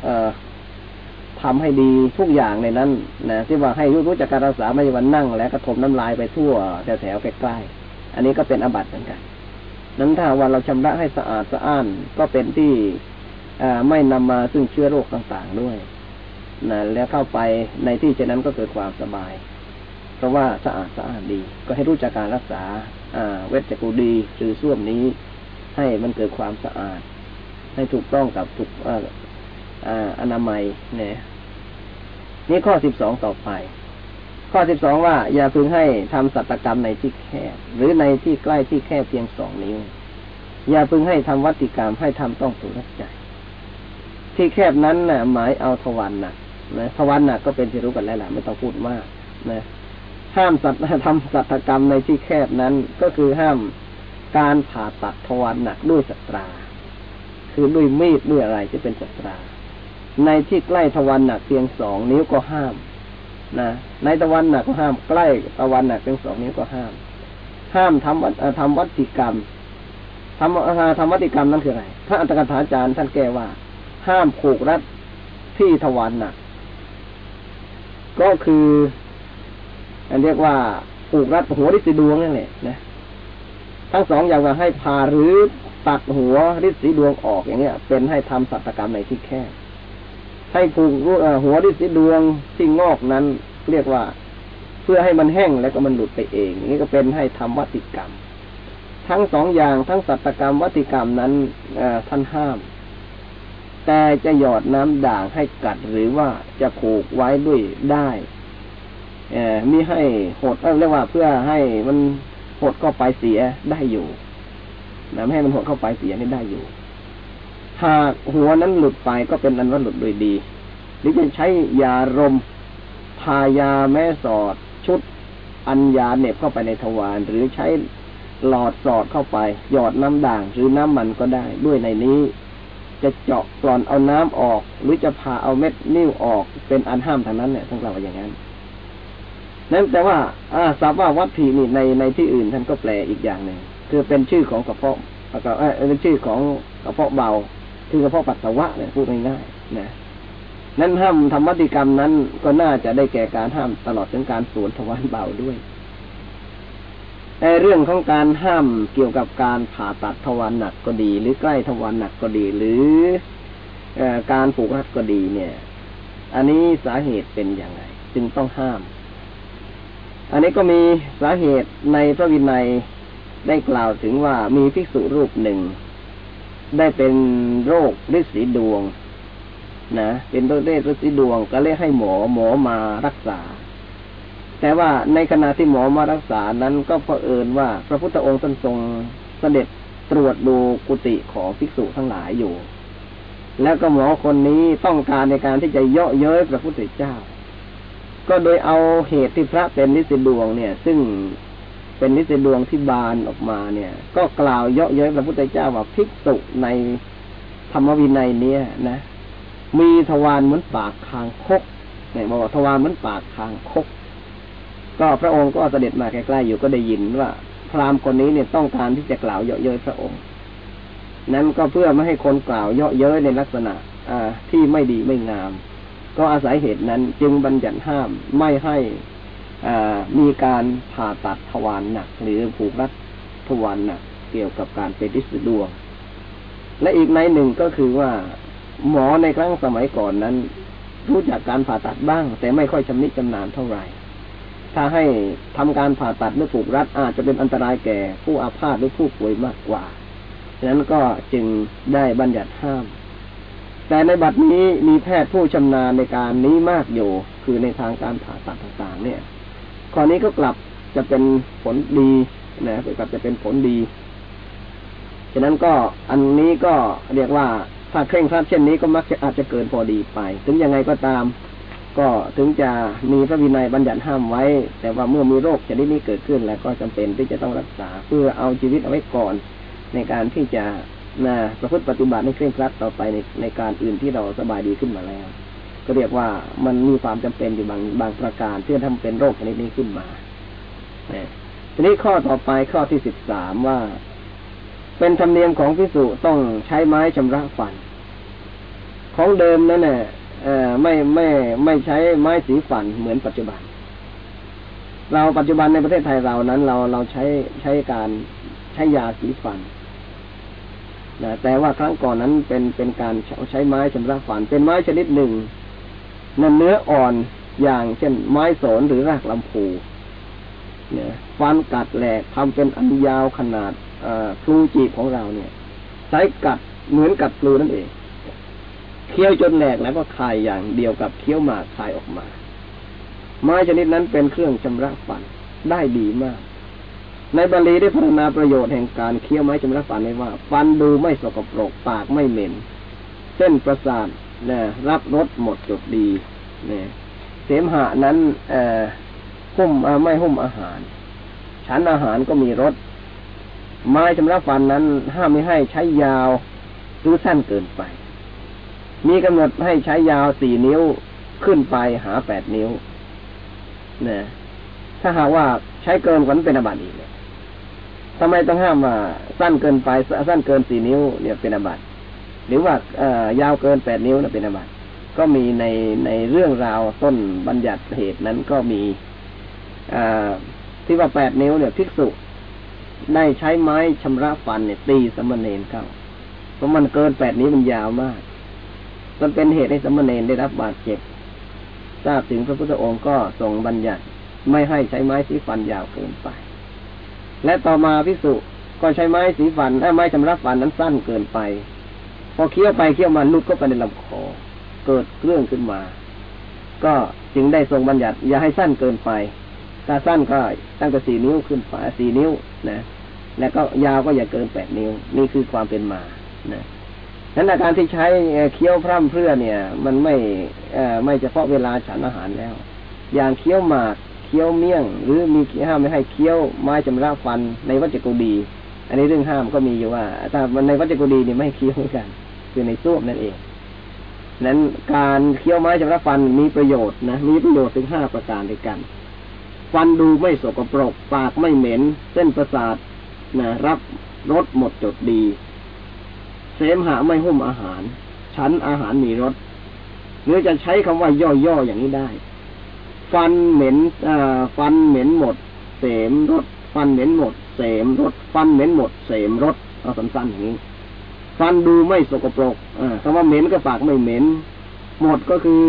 เอ่อทำให้ดีทุกอย่างในนั้นนะที่ว่าให้รู้จักการรักษาไม่วันนั่ง แล้วก็ถมน้ำลายไปทั่วแถวแถวใกล้ๆอันนี้ก็เป็นอบัติเหมือนกัน นั้นถ้าวันเราชำระให้สะอาดสะอ้านก็เป็นที่ไม่นำมาซึ่งเชื้อโรคต่างๆด้วยนะแล้วเข้าไปในที่เช่นนั้นก็เกิดความสบาย ราะว่าสะอาดสะอาดดี ก็ให้รู้จักการรักษา อ่า เวชจักรดีหรือส้วมนี้ ให้มันเกิดความสะอาด ให้ถูกต้องกับถูกอ่าอนามัยเนี่ยนี่ข้อสิบสองต่อไป ข้อสิบสองว่า อย่าพึงให้ทำสัตกรรมในที่แคบ หรือในที่ใกล้ที่แคบเพียงสองนิ้ว อย่าพึงให้ทำวัติกรรมให้ทำต้องถูกรักใจที่แคบนั้นน่ะ หมายเอาทวันหนักนะทวันหนักก็เป็นที่รู้กันแล้วแหละไม่ต้องพูดมากนะ ห้ามสัตทำสัตกรรมในที่แคบนั้น ก็คือห้ามการผ่าตัดทวารหนักด้วยสตรา คือด้วยมีดด้วยอะไรที่เป็นสตรา ในที่ใกล้ทวารหนักเพียงสองนิ้วก็ห้ามนะในตะวันหนักก็ห้ามใกล้ตะวันหนักเพียงสองนิ้วก็ห้าม ห้ามทำทำวัติกรรมทำทำวัติกรรมนั่นคืออะไรพระอัตถกถาจารย์ท่านแก้ว่า ห้ามผูกรัดที่ทวารหนัก ก็คือ อันเรียกว่าผูกรัดหัวริสีดวงนั่นแหละนะทั้งสองอย่างว่าให้พาหรือตัดหัวริสีดวงออกอย่างเงี้ย เป็นให้ทำสัตกรรมในที่แคบให้ผูกหัวริสีดวงที่งอกนั้น เรียกว่าเพื่อให้มันแห้งแล้วก็มันหลุดไปเอง นี่ก็เป็นให้ทำวัติกรรม ทั้งสองอย่างทั้งสัตกรรมวัติกรรมนั้นท่านห้าม แต่จะหยอดน้ำด่างให้กัดหรือว่าจะผูกไว้ด้วยได้ เออมีให้หดเรียกว่าเพื่อให้มันหดเข้าไปเสียได้อยู่นะไม่ให้มันหดเข้าไปเสียนี่ได้อยู่ หากหัวนั้นหลุดไปก็เป็นอันว่าหลุดโดยดี หรือจะใช้ยารมทายาแม่สอด ชุด อัญญาเน็บเข้าไปในทวารหรือใช้หลอดสอดเข้าไป หยอดน้ำด่างหรือน้ำมันก็ได้ด้วยในนี้ จะเจาะกร่อนเอาน้ำออก หรือจะพาเอาเม็ดนิ้วออกเป็นอันห้ามทางนั้นเนี่ยท่านกล่าวว่าอย่างนั้น นั่นแต่ว่าอาสาว่าวัตถีนี่ในในที่อื่นท่านก็แปลอีกอย่างหนึ่งคือเป็นชื่อของกระเพาะก็เออเป็นชื่อของกระเพาะเบา คือกระเพาะปัสสาวะเนี่ยพูดง่ายๆนะนั้นห้ามทำวัติกรรมนั้นก็น่าจะได้แก่การห้ามตลอดถึงการสวนทวารเบาด้วยในเรื่องของการห้ามเกี่ยวกับการผ่าตัดทวารหนักก็ดี หรือใกล้ทวารหนักก็ดี หรืออการผูกรัดก็ดีเนี่ย อันนี้สาเหตุเป็นอย่างไร จึงต้องห้าม อันนี้ก็มีสาเหตุในพระวินัยได้กล่าวถึงว่ามีภิกษุรูปหนึ่ง ได้เป็นโรคฤทธิ์สีดวง นะเป็นโรคฤทธิ์สีดวง ก็เลยให้หมอหมอมารักษา แต่ว่าในขณะที่หมอมารักษานั้นก็เผอิญว่า พระพุทธองค์ท่านทรงเสด็จตรวจดูกุฏิของภิกษุทั้งหลายอยู่ แล้วก็หมอคนนี้ต้องการในการที่จะเยาะเย้ยพระพุทธเจ้า ก็โดยเอาเหตุที่พระเป็นนิสิดวงเนี่ย ซึ่งเป็นนิสิดวงที่บานออกมาเนี่ย ก็กล่าวเยาะเย้ยพระพุทธเจ้าว่าภิกษุในธรรมวินัยเนี้ยนะมีทวารเหมือนปากคางคกเนี่ยบอกว่าทวารเหมือนปากคางคก ก็พระองค์ก็เสด็จมาใกล้ๆอยู่ก็ได้ยินว่า พราหมณ์คนนี้เนี่ยต้องการที่จะกล่าวเยาะเย้ยพระองค์ นั้นก็เพื่อไม่ให้คนกล่าวเยาะเย้ยในลักษณะ อ่าที่ไม่ดีไม่งาม ก็อาศัยเหตุนั้นจึงบัญญัติห้ามไม่ให้มีการผ่าตัดทวารหนัก หรือผูกรัดทวารหนักเกี่ยวกับการเป็นดิสดวง และอีกในหนึ่งก็คือว่า หมอในครั้งสมัยก่อนนั้น รู้จักการผ่าตัดบ้าง แต่ไม่ค่อยชำนิชำนาญเท่าไหร่ ถ้าให้ทำการผ่าตัดหรือผูกรัดอาจจะเป็นอันตรายแก่ผู้อาพาธหรือผู้ป่วยมากกว่าฉะนั้นก็จึงได้บัญญัติห้าม แต่ในบัดนี้มีแพทย์ผู้ชำนาญในการนี้มากอยู่ คือในทางการผ่าตัดต่างๆ เนี่ย ข้อนี้ก็กลับจะเป็นผลดีนะกลับจะเป็นผลดี ฉะนั้นก็อันนี้ก็เรียกว่าถ้าเคร่งครัดเช่นนี้ก็มักจะอาจจะเกินพอดีไป ถึงยังไงก็ตาม ก็ถึงจะมีพระวินัยบัญญัติห้ามไว้ แต่ว่าเมื่อมีโรคชนิดนี้เกิดขึ้น แล้วก็จำเป็นที่จะต้องรักษาเพื่อเอาชีวิตเอาไว้ก่อนในการที่จะ นะประพฤติปฏิบัติในเคร่งครัดต่อไปในในการอื่นที่เราสบายดีขึ้นมาแล้ว ก็เรียกว่ามันมีความจำเป็นอยู่บางบางประการที่จะทำเป็นโรคชนิดนี้ขึ้นมาทีนี้ข้อต่อไปข้อที่สิบสามว่า เป็นธรรมเนียมของพิสุต้องใช้ไม้ชำระฟัน ของเดิมนั่นแหละไม่ไม่ไม่ใช้ไม้สีฟันเหมือนปัจจุบัน เราปัจจุบันในประเทศไทยเรานั้น เราเราใช้ใช้การใช้ยาสีฟัน นะแต่ว่าครั้งก่อนนั้นเป็นเป็นการใช้ไม้ชำระฟัน เป็นไม้ชนิดหนึ่งนันเนื้ออ่อนอย่างเช่นไม้สนหรือรากลำพูเนี่ยฟันกัดแหลกทำเป็นอันยาวขนาดพลูจีบของเราเนี่ย ใช้กัดเหมือนกัดพลูนั่นเองเคี้ยวจนแหลกแล้วก็คายอย่างเดียวกับเคี้ยวหมากคายออกมา ไม้ชนิดนั้นเป็นเครื่องชำระฟันได้ดีมาก ในบาลีได้พัฒนาประโยชน์แห่งการเคี้ยวไม้ชำระฟันไว้ว่า ฟันดูไม่สกปรกปากไม่เหม็น เส้นประสาทนะรับรสหมดจดดีเนี่ยเสมหะนั้นเอ่อหุ้มไม่หุ้มอาหาร ชั้นอาหารก็มีรสไม้ชำระฟันนั้นห้ามไม่ให้ใช้ยาวหรือสั้นเกินไป มีกำหนดให้ใช้ยาวสี่นิ้วขึ้นไปหาแปดนิ้วนะถ้าหากว่าใช้เกินกว่านั้นเป็นอบัติอีกเนี่ย ทำไมต้องห้ามว่าสั้นเกินไปสั้นเกินสี่นิ้ว เนี่ยเป็นอาบัติหรือว่าเอยาวเกินแปดนิ้วเนี่ยเป็นอาบัติก็มีในในเรื่องราวต้นบัญญัติเหตุนั้นก็มีอที่ว่าแปดนิ้วเนี่ยภิกษุได้ใช้ไม้ชำระฟันเนี่ย ตีสมณเณรเข้าเพราะมันเกินแปดนี้มันยาวมากมันเป็นเหตุให้สมณเณรได้รับบาดเจ็บทราบถึงพระพุทธองค์ก็ทรงบัญญัติไม่ให้ใช้ไม้สีฟันยาวเกินไป และต่อมาพิสุก็ใช้ไม้สีฟันไม้ชำระฟันนั้นสั้นเกินไป พอเคี้ยวไปเคี้ยวมาลุดก็ไปในลำคอ เกิดเรื่องขึ้นมา ก็จึงได้ทรงบัญญัติ อย่าให้สั้นเกินไป ถ้าสั้นก็ตั้งแต่สี่นิ้วขึ้นฝาสี่นิ้วนะ แล้วก็ยาวก็อย่าเกินแปดนิ้ว นี่คือความเป็นมานะนั้นอาการที่ใช้เคี้ยวพร่ำเพรื่อเนี่ย มันไม่ไม่เฉพาะเวลาฉันอาหารแล้ว อย่างเคี้ยวหมาก คี้ยวเมี่ยง หรือมีห้ามไม่ให้เคี้ยวไม้จำระฟันในวัจกุดีอันนี้เรื่องห้ามก็มีอยู่ว่าถ้าในวัจกุดีนี่ไม่เคี้ยวเหมือนกัน คือในส้วมนั่นเองนั้นการเคี้ยวไม้จำระฟันมีประโยชน์นะมีประโยชน์ถึงห้าประการด้วยกัน ฟันดูไม่สกปรก ปากไม่เหม็น เส้นประสาทนะรับรสหมดจดดี เสมหะไม่หุ้มอาหาร ชั้นอาหารมีรสหรือจะใช้คำว่าย่อๆอย่างนี้ได้ ฟันเหม็นฟันเหม็นหมด เสมรสฟันเหม็นหมด เสมรสฟันเหม็นหมด เสมรสเอาสั้นๆอย่างนี้ฟันดูไม่สกปรกคำว่าเหม็นก็ปากไม่เหม็น หมดก็คือ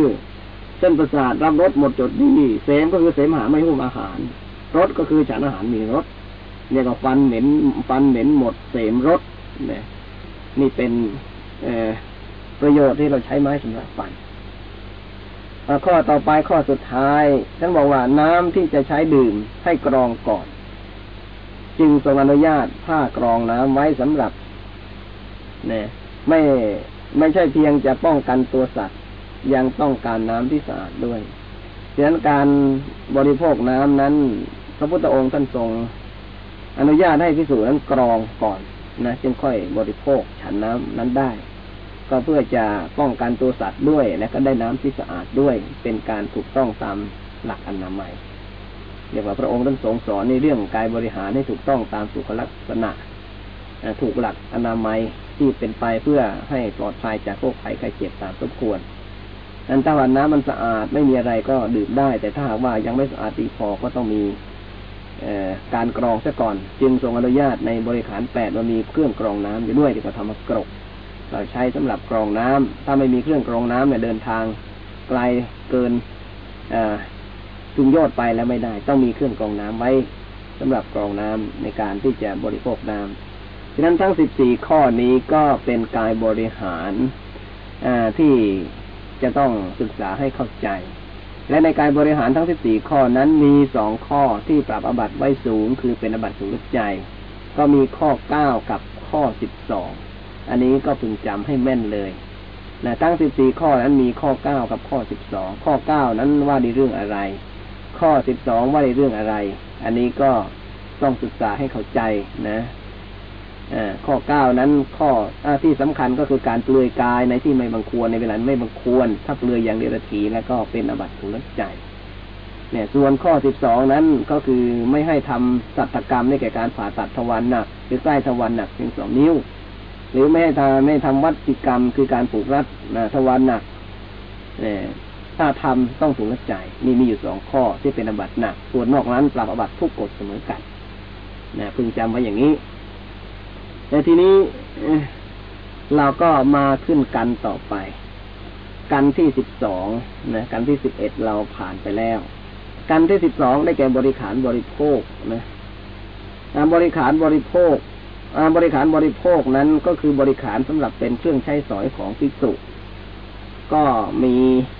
เส้นประสาทรับรสหมดจดดีเสมก็คือเสมหะไม่หุ้มอาหาร รสก็คือฉันอาหารมีรสเรียกว่าฟันเหม็นฟันเหม็นหมด เสมรสเนี่ยนี่เป็นประโยชน์ที่เราใช้ไม้สำหรับฟัน ข้อต่อไปข้อสุดท้ายท่านบอกว่าน้ำที่จะใช้ดื่มให้กรองก่อน จึงทรงอนุญาตผ้ากรองน้ำไว้สำหรับเนี่ยไม่ไม่ใช่เพียงจะป้องกันตัวสัตว์ ยังต้องการน้ำที่สะอาดด้วยดังนั้นการบริโภคน้ำนั้น พระพุทธองค์ท่านทรง อนุญาตให้พิสูจน์นั้นกรองก่อนนะจึงค่อยบริโภคฉันน้ำนั้นได้ ก็เพื่อจะป้องกันตัวสัตว์ด้วย และก็ได้น้ำที่สะอาดด้วย เป็นการถูกต้องตามหลักอนามัยเรียกว่าพระองค์ท่านทรงสอนในเรื่องกายบริหารให้ถูกต้องตามสุขลักษณะถูกหลักอนามัยที่เป็นไปเพื่อให้ปลอดภัยจากโรคภัยไข้เจ็บตามสมควรนั้นถ้าวันน้ำมันสะอาดไม่มีอะไรก็ดื่มได้ แต่ถ้าหากว่ายังไม่สะอาดดีพอก็ต้องมีการกรองซะก่อน จึงทรงอนุญาตในบริขารแปดว่ามีเครื่องกรองน้ำอยู่ด้วยที่เขาทำมากรก ใช้สำหรับกรองน้ำถ้าไม่มีเครื่องกรองน้ำเนี่ยเดินทางไกลเกินจุงยอดไปแล้วไม่ได้ ต้องมีเครื่องกรองน้ำไว้สำหรับกรองน้ำในการที่จะบริโภคน้ำฉะนั้นทั้งสิบสี่ข้อนี้ก็เป็นกายบริหารที่จะต้องศึกษาให้เข้าใจ และในการบริหารทั้งสิบสี่ข้อนั้นมีสองข้อที่ปรับอบัตไว้สูง คือเป็นอบัตสูงใจ ก็มีข้อเก้ากับข้อสิบสอง อันนี้ก็พึงจำให้แม่นเลยนะทั้งสิบสี่ข้อนั้นมีข้อเก้ากับข้อสิบสองข้อเก้านั้นว่าในเรื่องอะไร ข้อสิบสองว่าในเรื่องอะไร อันนี้ก็ต้องศึกษาให้เข้าใจนะข้อเก้านั้นข้ออที่สำคัญก็คือการเปลือยกายในที่ไม่บังควรในเวลาไม่บังควร ถ้าเปลือยอย่างเดียวทีแล้วก็เป็นอบัติทุลใจเนี่ย ส่วนข้อสิบสองนั้นก็คือไม่ให้ทำสัตกรรมในแก่การผ่าตัดทวารหนักหรือใต้ทวารหนักเพียงสองนิ้ว หรือไม่ให้ทำไม่ทำวัติกรรมคือการผูกรัดนะทวารหนักเนี่ยถ้าทำต้องถูกรัดใจนี่มีอยู่สองข้อที่เป็นอบัตหนักส่วนนอกนั้นปรับอบัตทุกกฎเสมอกันนะพึงจำไว้อย่างนี้แต่ทีนี้เราก็มาขึ้นกันต่อไป กันที่สิบสองนะกันที่สิบเอ็ดเราผ่านไปแล้ว กันที่สิบสองได้แก่บริขารบริโภคนะบริขารบริโภค บริขารบริโภคนั้นก็คือบริขารสำหรับเป็นเครื่องใช้สอยของภิกษุ ก็มี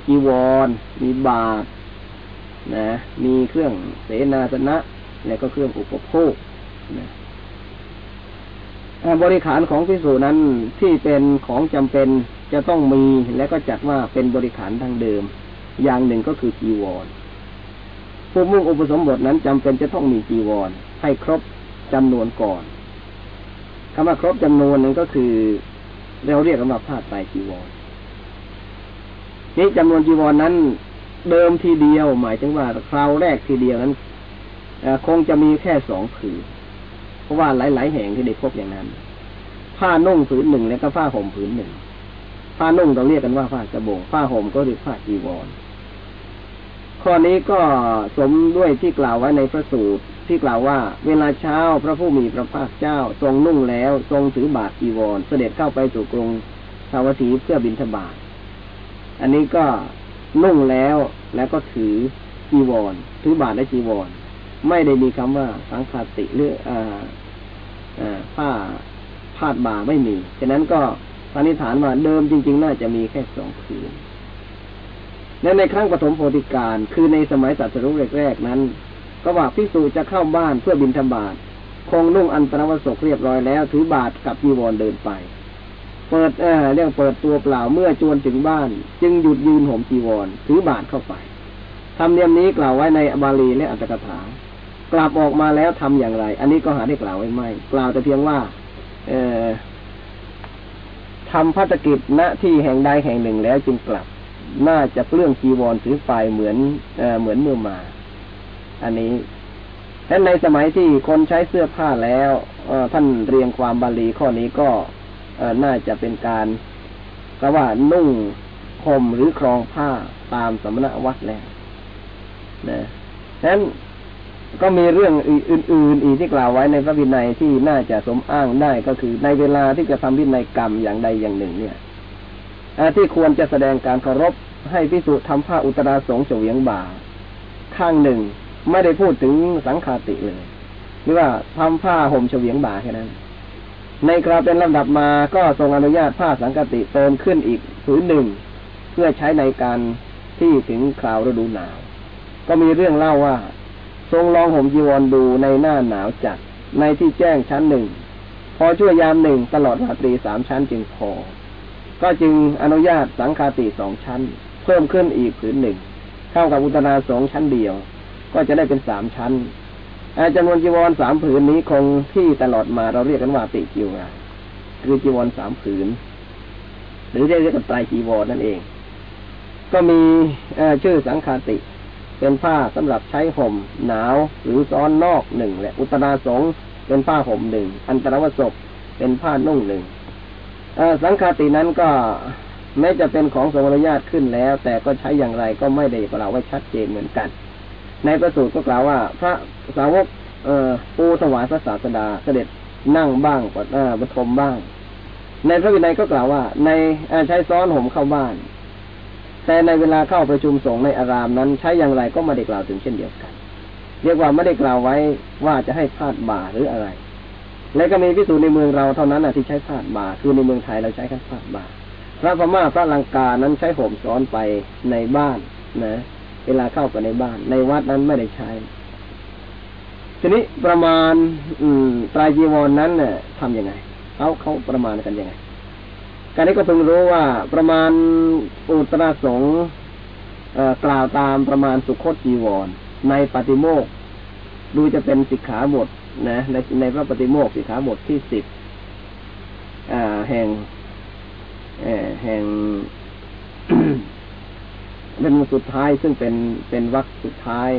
จีวร มีบาตรนะ มีเครื่องเสนาสนะ และก็เครื่องอุปโภคนะบริขารของพิสูจนั้นที่เป็นของจำเป็นจะต้องมีและก็จัดว่าเป็นบริขารทางเดิม อย่างหนึ่งก็คือจีวรผู้มุ่งอุปสมบทนั้นจำเป็นจะต้องมีจีวร ให้ครบจำนวนก่อน คำว่าครบจำนวนนั้นก็คือเราเรียกกันว่าผ้าไตจีวรนี้จำนวนจีวรนนั้น เดิมทีเดียว หมายถึงว่าคราวแรกทีเดียวนั้นคงจะมีแค่สองผืนเพราะว่าหลาย ๆ แห่งที่ได้พบอย่างนั้น ผ้านุ่งผืนหนึ่งแล้วก็ผ้าห่มผืนหนึ่งผ้านุ่งเราเรียกกันว่าผ้ากระบงผ้าห่มก็เรียกผ้าจีวรข้อนี้ก็สมด้วยที่กล่าวไว้ในพระสูตร ที่กล่าวว่า เวลาเช้าพระผู้มีพระภาคเจ้าทรงนุ่งแล้ว ทรงถือบาตรจีวร เสด็จเข้าไปสู่กรุงสาวัตถีเพื่อบิณฑบาตอันนี้ก็นุ่งแล้วแล้วก็ถือจีวร ถือบาตรและจีวร ไม่ได้มีคำว่าสังคติหรืออ่าผ้าพาดบ่าไม่มี ฉะนั้นก็สันนิษฐานว่าเดิมจริง ๆ น่าจะมีแค่สองคืนและในครั้งปฐมโพธิการ คือในสมัยสัตรู้แรกๆนั้น ก็ว่าพิสูจจะเข้าบ้านเพื่อบินธบาตคงนุ่งอันตรวสกเรียบร้อยแล้ว ถือบาทกับจีวรเดินไป เปิดเออเรื่องเปิดตัวเปล่าเมื่อจวนถึงบ้าน จึงหยุดยืนห่มจีวร ถือบาทเข้าไปทำเนียมนี้กล่าวไว้ในอบาลีและอัตถกถากลับออกมาแล้วทำอย่างไร อันนี้ก็หาได้กล่าวไว้ไม่กล่าวแต่เพียงว่า เออทำพัฒกิจณที่แห่งใดแห่งหนึ่งแล้วจึงกลับ น่าจะเปลื้องจีวรถือไฟเหมือนเอเหมือนเมื่อมา อันนี้และในสมัยที่คนใช้เสื้อผ้าแล้วท่านเรียงความบาลีข้อนี้ก็น่าจะเป็นการก็ว่านุ่งห่มหรือครองผ้าตามสมณวัตรแล้วนะฉะนั้นก็มีเรื่องอื่น ๆ อีกที่กล่าวไว้ในพระวินัยที่น่าจะสมอ้างได้ก็คือในเวลาที่จะทำวินัยกรรมอย่างใดอย่างหนึ่ง เนี่ยที่ควรจะแสดงการเคารพให้พิสุทำผ้าอุตราสงเฉวียงบ่า ข้างหนึ่ง ไม่ได้พูดถึงสังคาติเลยหรือว่าทำผ้าห่มเฉวียงบ่าแค่นั้น ในคราวเป็นลำดับมาก็ทรงอนุญาตผ้าสังคติเติมขึ้นอีกผืนหนึ่ง เพื่อใช้ในการที่ถึงคราวฤดูหนาว ก็มีเรื่องเล่าว่า ทรงลองห่มจีวรดูในหน้าหนาวจัดในที่แจ้งชั้นหนึ่ง พอช่วยยามหนึ่งตลอดราตรีสามชั้นจึงพอ ก็จึงอนุญาตสังคาติสองชั้น เพิ่มขึ้นอีกผืนหนึ่งเท่ากับอุตนาสองชั้นเดียว ก็จะได้เป็นสามชั้นจำนวนจีวรสามผืนนี้คงที่ตลอดมาเราเรียกกันว่าติจีวรคือจีวรสามผืน หรือเรียกกันไตรจีวรนั่นเอง ก็มีชื่อสังคาติ เป็นผ้าสำหรับใช้ห่ม หนาวหรือซ้อนนอกหนึ่งและอุตนาสงเป็นผ้าห่มหนึ่งอันตรวสกเป็นผ้านุ่งหนึ่งสังคาตินั้นก็แม้จะเป็นของสมรญาตขึ้นแล้ว แต่ก็ใช้อย่างไรก็ไม่ได้กล่าวไว้ชัดเจนเหมือนกัน ในประสูตรก็กล่าวว่า พระสาวกเอปูถวายพระศาสดาเสด็จนั่งบ้างปฐมบ้าง ในพระวินัยก็กล่าวว่า ในใช้ซ้อนห่มเข้าบ้าน แต่ในเวลาเข้าประชุมสงฆ์ในอารามนั้น ใช้อย่างไรก็ไม่ได้กล่าวถึงเช่นเดียวกัน เรียกว่าไม่ได้กล่าวไว้ว่าจะให้พาดบ่าหรืออะไร และก็มีพิสูจน์ในเมืองเราเท่านั้นนะที่ใช้พาดบ่าคือในเมืองไทยเราใช้แค่พาดบ่าพระพม่าพระลังกานั้นใช้ห่มซ้อนไปในบ้านนะ เวลาเข้าไปในบ้าน ในวัดนั้นไม่ได้ใช้ ทีนี้ประมาณ อืมตรายจีวรนนั้นเนี่ยทํำยังไงเขาเขาประมาณกันยังไง การนี้ก็เพิ่งรู้ว่าประมาณอุตราสงกล่าวตามประมาณสุคตจีวร ในปฏิโมกดูจะเป็นสิกขาบทนะในในพระปฏิโมกสิกขาบทที่สิบแห่งแห่ง เป็นสุดท้ายซึ่งเป็นเป็นวรรคสุดท้าย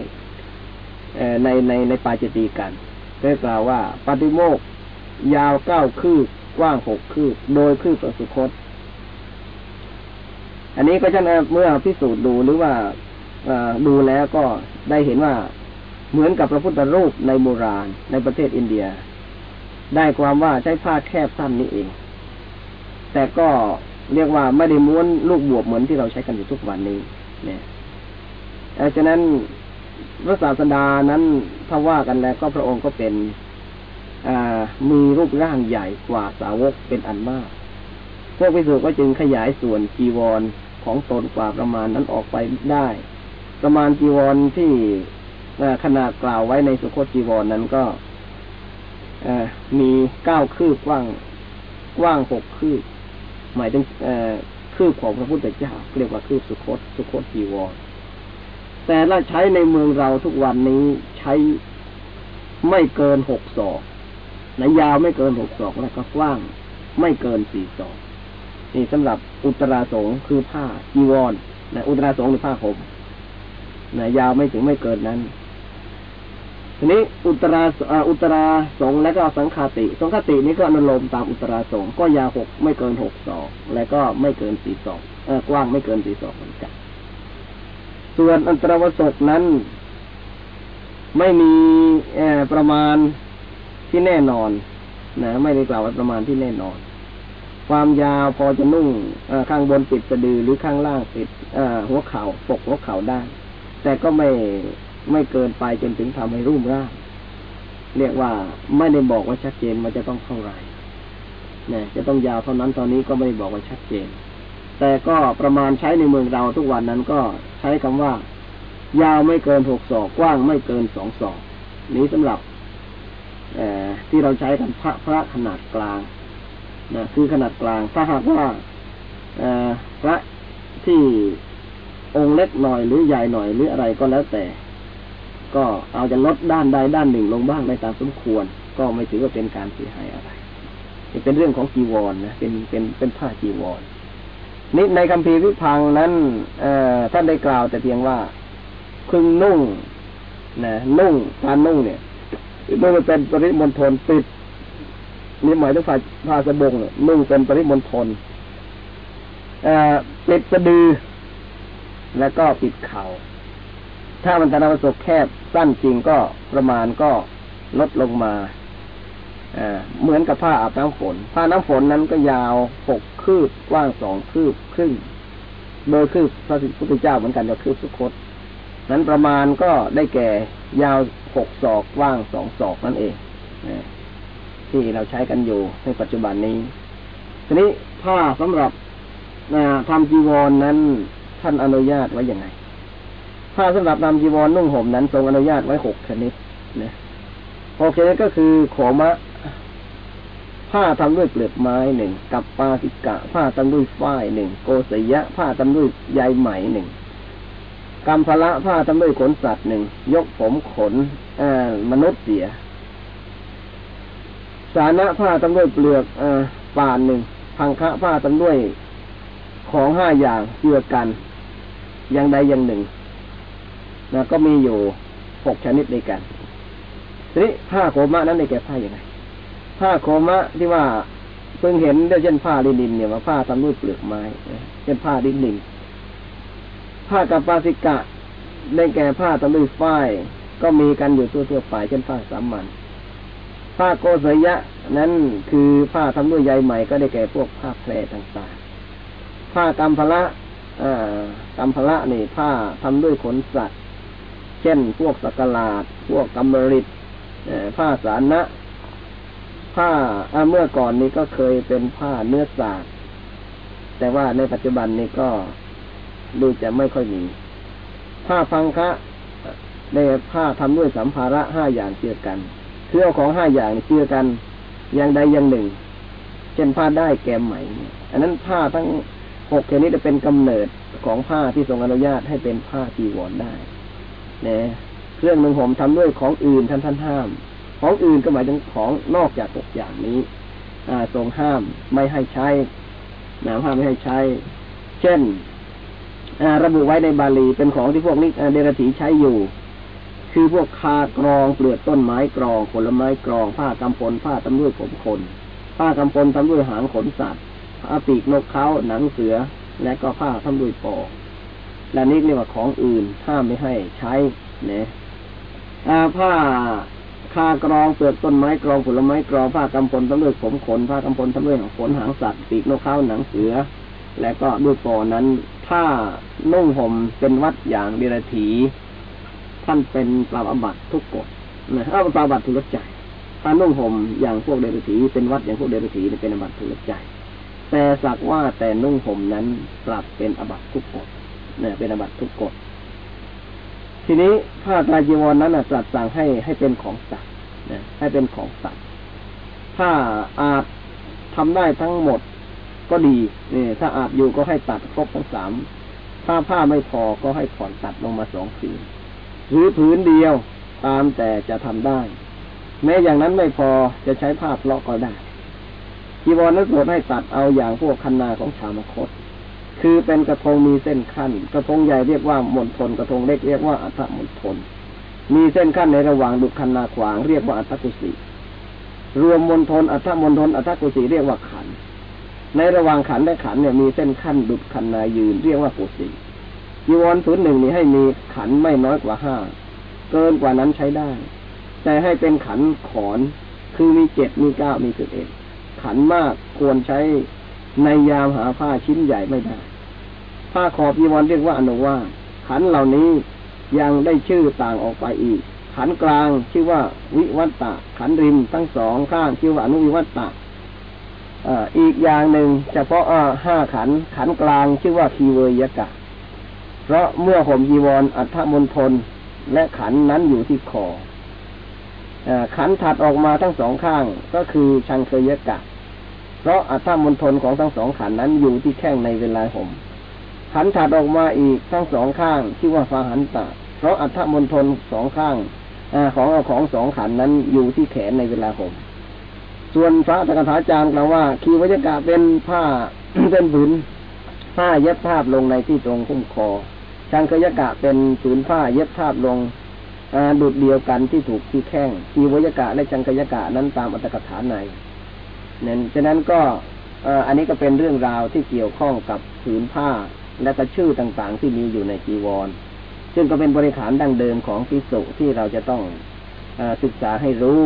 ในในในปาจิตีกันได้กล่าวว่าปฏิโมกยาวเก้าคืบกว้างหกคืบโดยคืบประสุคต อันนี้ก็ฉันเมื่อพิสูจน์ดูหรือว่าดูแล้วก็ได้เห็นว่าเหมือนกับพระพุทธรูปในโบราณในประเทศอินเดีย ได้ความว่าใช้ผ้าแคบสั้นนี้เอง แต่ก็เรียกว่าไม่ได้ม้วนลูกบวบเหมือนที่เราใช้กันอยู่ทุกวันนี้ เนี่ยดังนั้นพระศาสดานั้นถ้าว่ากันแล้วก็พระองค์ก็เป็นมีรูปร่างใหญ่กว่าสาวกเป็นอันมาก พวกพิสุก็จึงขยายส่วนจีวรของตนกว่าประมาณนั้นออกไปได้ ประมาณจีวรที่ขนาดกล่าวไว้ในสุโคจีวรนั้นก็มีเก้าคืบกว้างกว้างหกคืบหมายถึง คืบของพระพุทธเจ้าเรียกว่าคืบสุโคตสุโคตจีวร แต่เราใช้ในเมืองเราทุกวันนี้ใช้ไม่เกินหกศอกไหนยาวไม่เกินหกศอกแล้วก็กว้างไม่เกินสี่ศอกนี่สำหรับอุตราสงคือผ้าจีวรนะอุตราสงหรือผ้าห่มนะยาวไม่ถึงไม่เกินนั้น ทีนี้อุตราอุตราสงและก็สังคติ สังคตินี้ก็อนุโลมตามอุตราสงก็ยาวหกไม่เกินหกศอกและก็ไม่เกินสี่ศอกกว้างไม่เกินสี่ศอกเหมือนกันส่วนอันตรวสกนั้น ไม่มีประมาณที่แน่นอนนะไม่ได้กล่าวว่าประมาณที่แน่นอน ความยาวพอจะนุ่งข้างบนปิดสะดือหรือข้างล่างปิดหัวเข่าปกหัวเข่าได้ แต่ก็ไม่ ไม่เกินไปจนถึงทำให้รุ่มร่างเรียกว่าไม่ได้บอกว่าชัดเจนมันจะต้องเท่าไหร่เนี่ยจะต้องยาวเท่านั้นตอนนี้ก็ไม่ได้บอกไว้ชัดเจน แต่ก็ประมาณใช้ในเมืองเราทุกวันนั้นก็ใช้คำว่า ยาวไม่เกินหกศอกกว้างไม่เกินสองศอกนี้สำหรับที่เราใช้กันพระพระขนาดกลางนะคือขนาดกลาง ถ้าหากว่าพระที่องค์เล็กหน่อยหรือใหญ่หน่อยหรืออะไรก็แล้วแต่ ก็เอาจะลดด้านใดด้านหนึ่งลงบ้างในตามสมควร ก็ไม่ถือว่าเป็นการเสียหายอะไรเป็นเรื่องของจีวรนะเป็นเป็นเป็นผ้าจีวรนี่ในคัมภีร์วิพังนั้นเอท่านได้กล่าวแต่เพียงว่าพึงนุ่งนะนุ่งการนุ่งเนี่ยนุ่งเป็นปริมณฑลปิดนี่หมายถึงผ้าผ้าสบงนุ่งเป็นปริมณฑลปิดสะดือ แล้วก็ปิดเขา่า ถ้ามันตนาประสบแคบสั้นจริงก็ประมาณก็ลดลงมาเหมือนกับผ้าอาบน้ำฝน ผ้าน้ำฝนนั้นก็ยาวหกคืบกว้างสองคืบครึ่งโดยคืบพระพุทธเจ้าเหมือนกันจะคืบสุคตนั้นประมาณก็ได้แก่ยาวหกศอกกว้างสองศอกนั่นเองที่เราใช้กันอยู่ในปัจจุบันนี้ ทีนี้ผ้าสำหรับทำจีวรนนั้นท่านอนุญาตไว้อย่างไง ผ้าสำหรับทำจีวรนุ่งห่มนั้นทรงอนุญาตไว้หกชนิดนะหกชนิดก็คือขอมะ ผ้าทำด้วยเปลือกไม้หนึ่งกับปาสิกะ ผ้าทำด้วยฝ้ายหนึ่งโกศยะ ผ้าทำด้วยใยไหมหนึ่งกำพละผ้าทำด้วยขนสัตว์หนึ่งยกผมขนมนุษย์เสีย สานะผ้าทำด้วยเปลือกป่านหนึ่งพังคะผ้าทำด้วยของห้าอย่างเชื่อกัน อย่างใดอย่างหนึ่ง นะก็มีอยู่หกชนิดด้วยกันทีนี้ผ้าโคมะนั้นในแก่ผ้าอย่างไรผ้าโคมะที่ว่าเพิ่งเห็นได้เช่นผ้าลินินเนี่ยว่าผ้าทำด้วยเปลือกไม้เช่นผ้าลินินผ้ากับปาสิกะได้แก่ผ้าทำด้วยฝ้ายก็มีกันอยู่ทั่วๆไปเช่นผ้าสามัญผ้าโกศยะ นั้นคือผ้าทำด้วยใยใหม่ก็ได้แก่พวกผ้าแพรต่างๆ ผ้ากำพละกำพละนี่ผ้าทำด้วยขนสัตว์ เช่น พวกสกลาด พวกกำมริดผ้าสานะผ้าเมื่อก่อนนี้ก็เคยเป็นผ้าเนื้อสากแต่ว่าในปัจจุบันนี้ก็ดูจะไม่ค่อยมี ผ้าพังคะในผ้าทำด้วยสัมภาระห้าอย่างเชื่อกันเครื่องของห้าอย่างเชื่อกันอย่างใดอย่างหนึ่ง เช่นผ้าได้แกมไหม อันนั้นผ้าทั้งหกชนิดจะเป็นกำเนิดของผ้าที่ทรงอนุญาตให้เป็นผ้าจีวรได้ นะเครื่องหนึ่งผมทำด้วยของอื่นท่านท่านห้าม ของอื่นก็หมายถึงของนอกจากหกอย่างนี้ อ่าทรงห้ามไม่ให้ใช้นะห้ามไม่ให้ใช้ เช่นระบุไว้ในบาลีเป็นของที่พวกนี้เดรถีใช้อยู่ คือพวกคากรองเปลือกต้นไม้กรองผลไม้กรอง ผ้ากำพลผ้าทำด้วยผมคน ผ้ากำพลทำด้วยหางขนสัตว์ผ้าปีกนกเขาหนังเสือ และก็ผ้าทำด้วยปอ และนี้เรียกว่าของอื่นห้ามไม่ให้ใช้เนี่ยผ้าคากรองเปลือกต้นไม้กรองผลไม้กรองผ้ากำพลทำด้วยผมขนผ้ากำพลทำด้วยขนหางสัตว์ปีกนกเขาหนังเสือ และก็ด้วยปอนั้นถ้านุ่งห่มเป็นวัดอย่างเดรถีท่านเป็นปราบอบัตทุกกฎนะถ้าปราบอบัตทุลใจถ้านุ่งห่มอย่างพวกเดรถีเป็นวัดอย่างพวกเดรถีเป็นอบัตทุลใจแต่สักว่าแต่นุ่งห่มนั้นปรับเป็นอบัตทุกกฎ เนี่ยเป็นอบัตทุกกฎทีนี้ผ้าตาจีวรนั้นตรัสสั่งให้ให้เป็นของสัตว์นะให้เป็นของสัตว์ถ้าอาจทำได้ทั้งหมดก็ดีเนี่ยถ้าอาบอยู่ก็ให้ตัดครบทั้งสามถ้าผ้าไม่พอก็ให้ผ่อนตัดลงมาสองผืนหรือผืนเดียวตามแต่จะทำได้ แม้อย่างนั้นไม่พอจะใช้ผ้าเลาะก็ได้จีวรนั้นโปรดให้ตัดเอาอย่างพวกคันนาของชาวมคต คือเป็นกระทงมีเส้นขั้น กระทงใหญ่เรียกว่ามณฑลกระทงเล็กเรียกว่าอัฐมณฑลมีเส้นขั้นในระหว่างดุคันนาขวางเรียกว่าอัฐกุสีรวมมณฑลอัฐมณฑลอัฐกุสีเรียกว่าขัน ในระหว่างขันและขันเนี่ยมีเส้นขั้นดุขันนายืนเรียกว่าปุสียีวรศูนย์หนึ่งนี้ให้มีขันไม่น้อยกว่าห้าเกินกว่านั้นใช้ได้ แต่ให้เป็นขันขอนคือมีเจ็ดมีเก้ามีสิบเอ็ดขันมากควรใช้ ในยามหาผ้าชิ้นใหญ่ไม่ได้ ผ้าขอบยีวรเรียกว่าอนุว่าขันเหล่านี้ยังได้ชื่อต่างออกไปอีก ขันกลางชื่อว่าวิวัตตะ ขันริมทั้งสองข้างชื่อว่าอนุวิวัตตะอีกอย่างหนึ่งเฉพาะห้าขัน ขันกลางชื่อว่าคีเวยกะ เพราะเมื่อห่มจีวรอัฐมณฑลและขันนั้นอยู่ที่คอขันถัดออกมาทั้งสองข้างก็คือชังเคยกะ เพราะอัฐมณฑลของทั้งสองขันนั้นอยู่ที่แข้งในเวลาห่มขันถัดออกมาอีกทั้งสองข้างชื่อว่าฟาหันตะ เพราะอัฐมณฑลสองข้างอของของสองขันนั้นอยู่ที่แขนในเวลาห่มส่วนพระตถาจารย์กล่าวว่า คีวิกะเป็นผ้าเป็นผืนผ้าเย็บภาพลงในที่ตรงคุ้มคอชังคยกะเป็นผืนผ้าเย็บภาพลงดุดเดียวกันที่ถูกที่แข้งคีวิกะและชังคยกะนั้นตามอัตถกถาใน นั้นฉะนั้นก็อันนี้ก็เป็นเรื่องราวที่เกี่ยวข้องกับผืนผ้าและก็ชื่อต่างๆ ที่มีอยู่ในจีวร ซึ่งก็เป็นบริขารดั้งเดิมของพิสุที่เราจะต้องอศึกษาให้รู้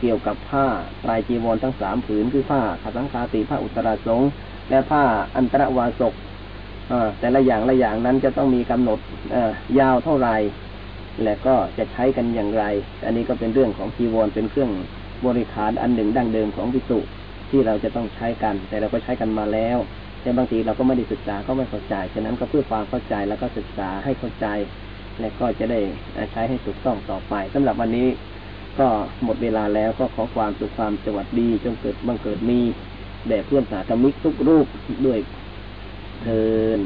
เกี่ยวกับผ้าลายจีวรทั้งสามผืนคือผ้าขัดสังคาติผ้าอุตราสงและผ้าอันตรวาสกแต่ละอย่างละอย่างนั้นจะต้องมีกำหนดยาวเท่าไรและก็จะใช้กันอย่างไร อันนี้ก็เป็นเรื่องของจีวรเป็นเครื่องบริขารอันหนึ่งดั้งเดิมของพิสุ ที่เราจะต้องใช้กัน แต่เราก็ใช้กันมาแล้ว แต่บางทีเราก็ไม่ได้ศึกษาก็ไม่เข้าใจฉะนั้นก็เพื่อความเข้าใจแล้วก็ศึกษาให้เข้าใจ และก็จะได้ใช้ให้ถูกต้องต่อไปสำหรับวันนี้ก็หมดเวลาแล้วก็ขอความสุขความสวัสดีจงเกิดบังเกิดมีแด่เพื่อนสาธมิกทุกรูปด้วยเทิน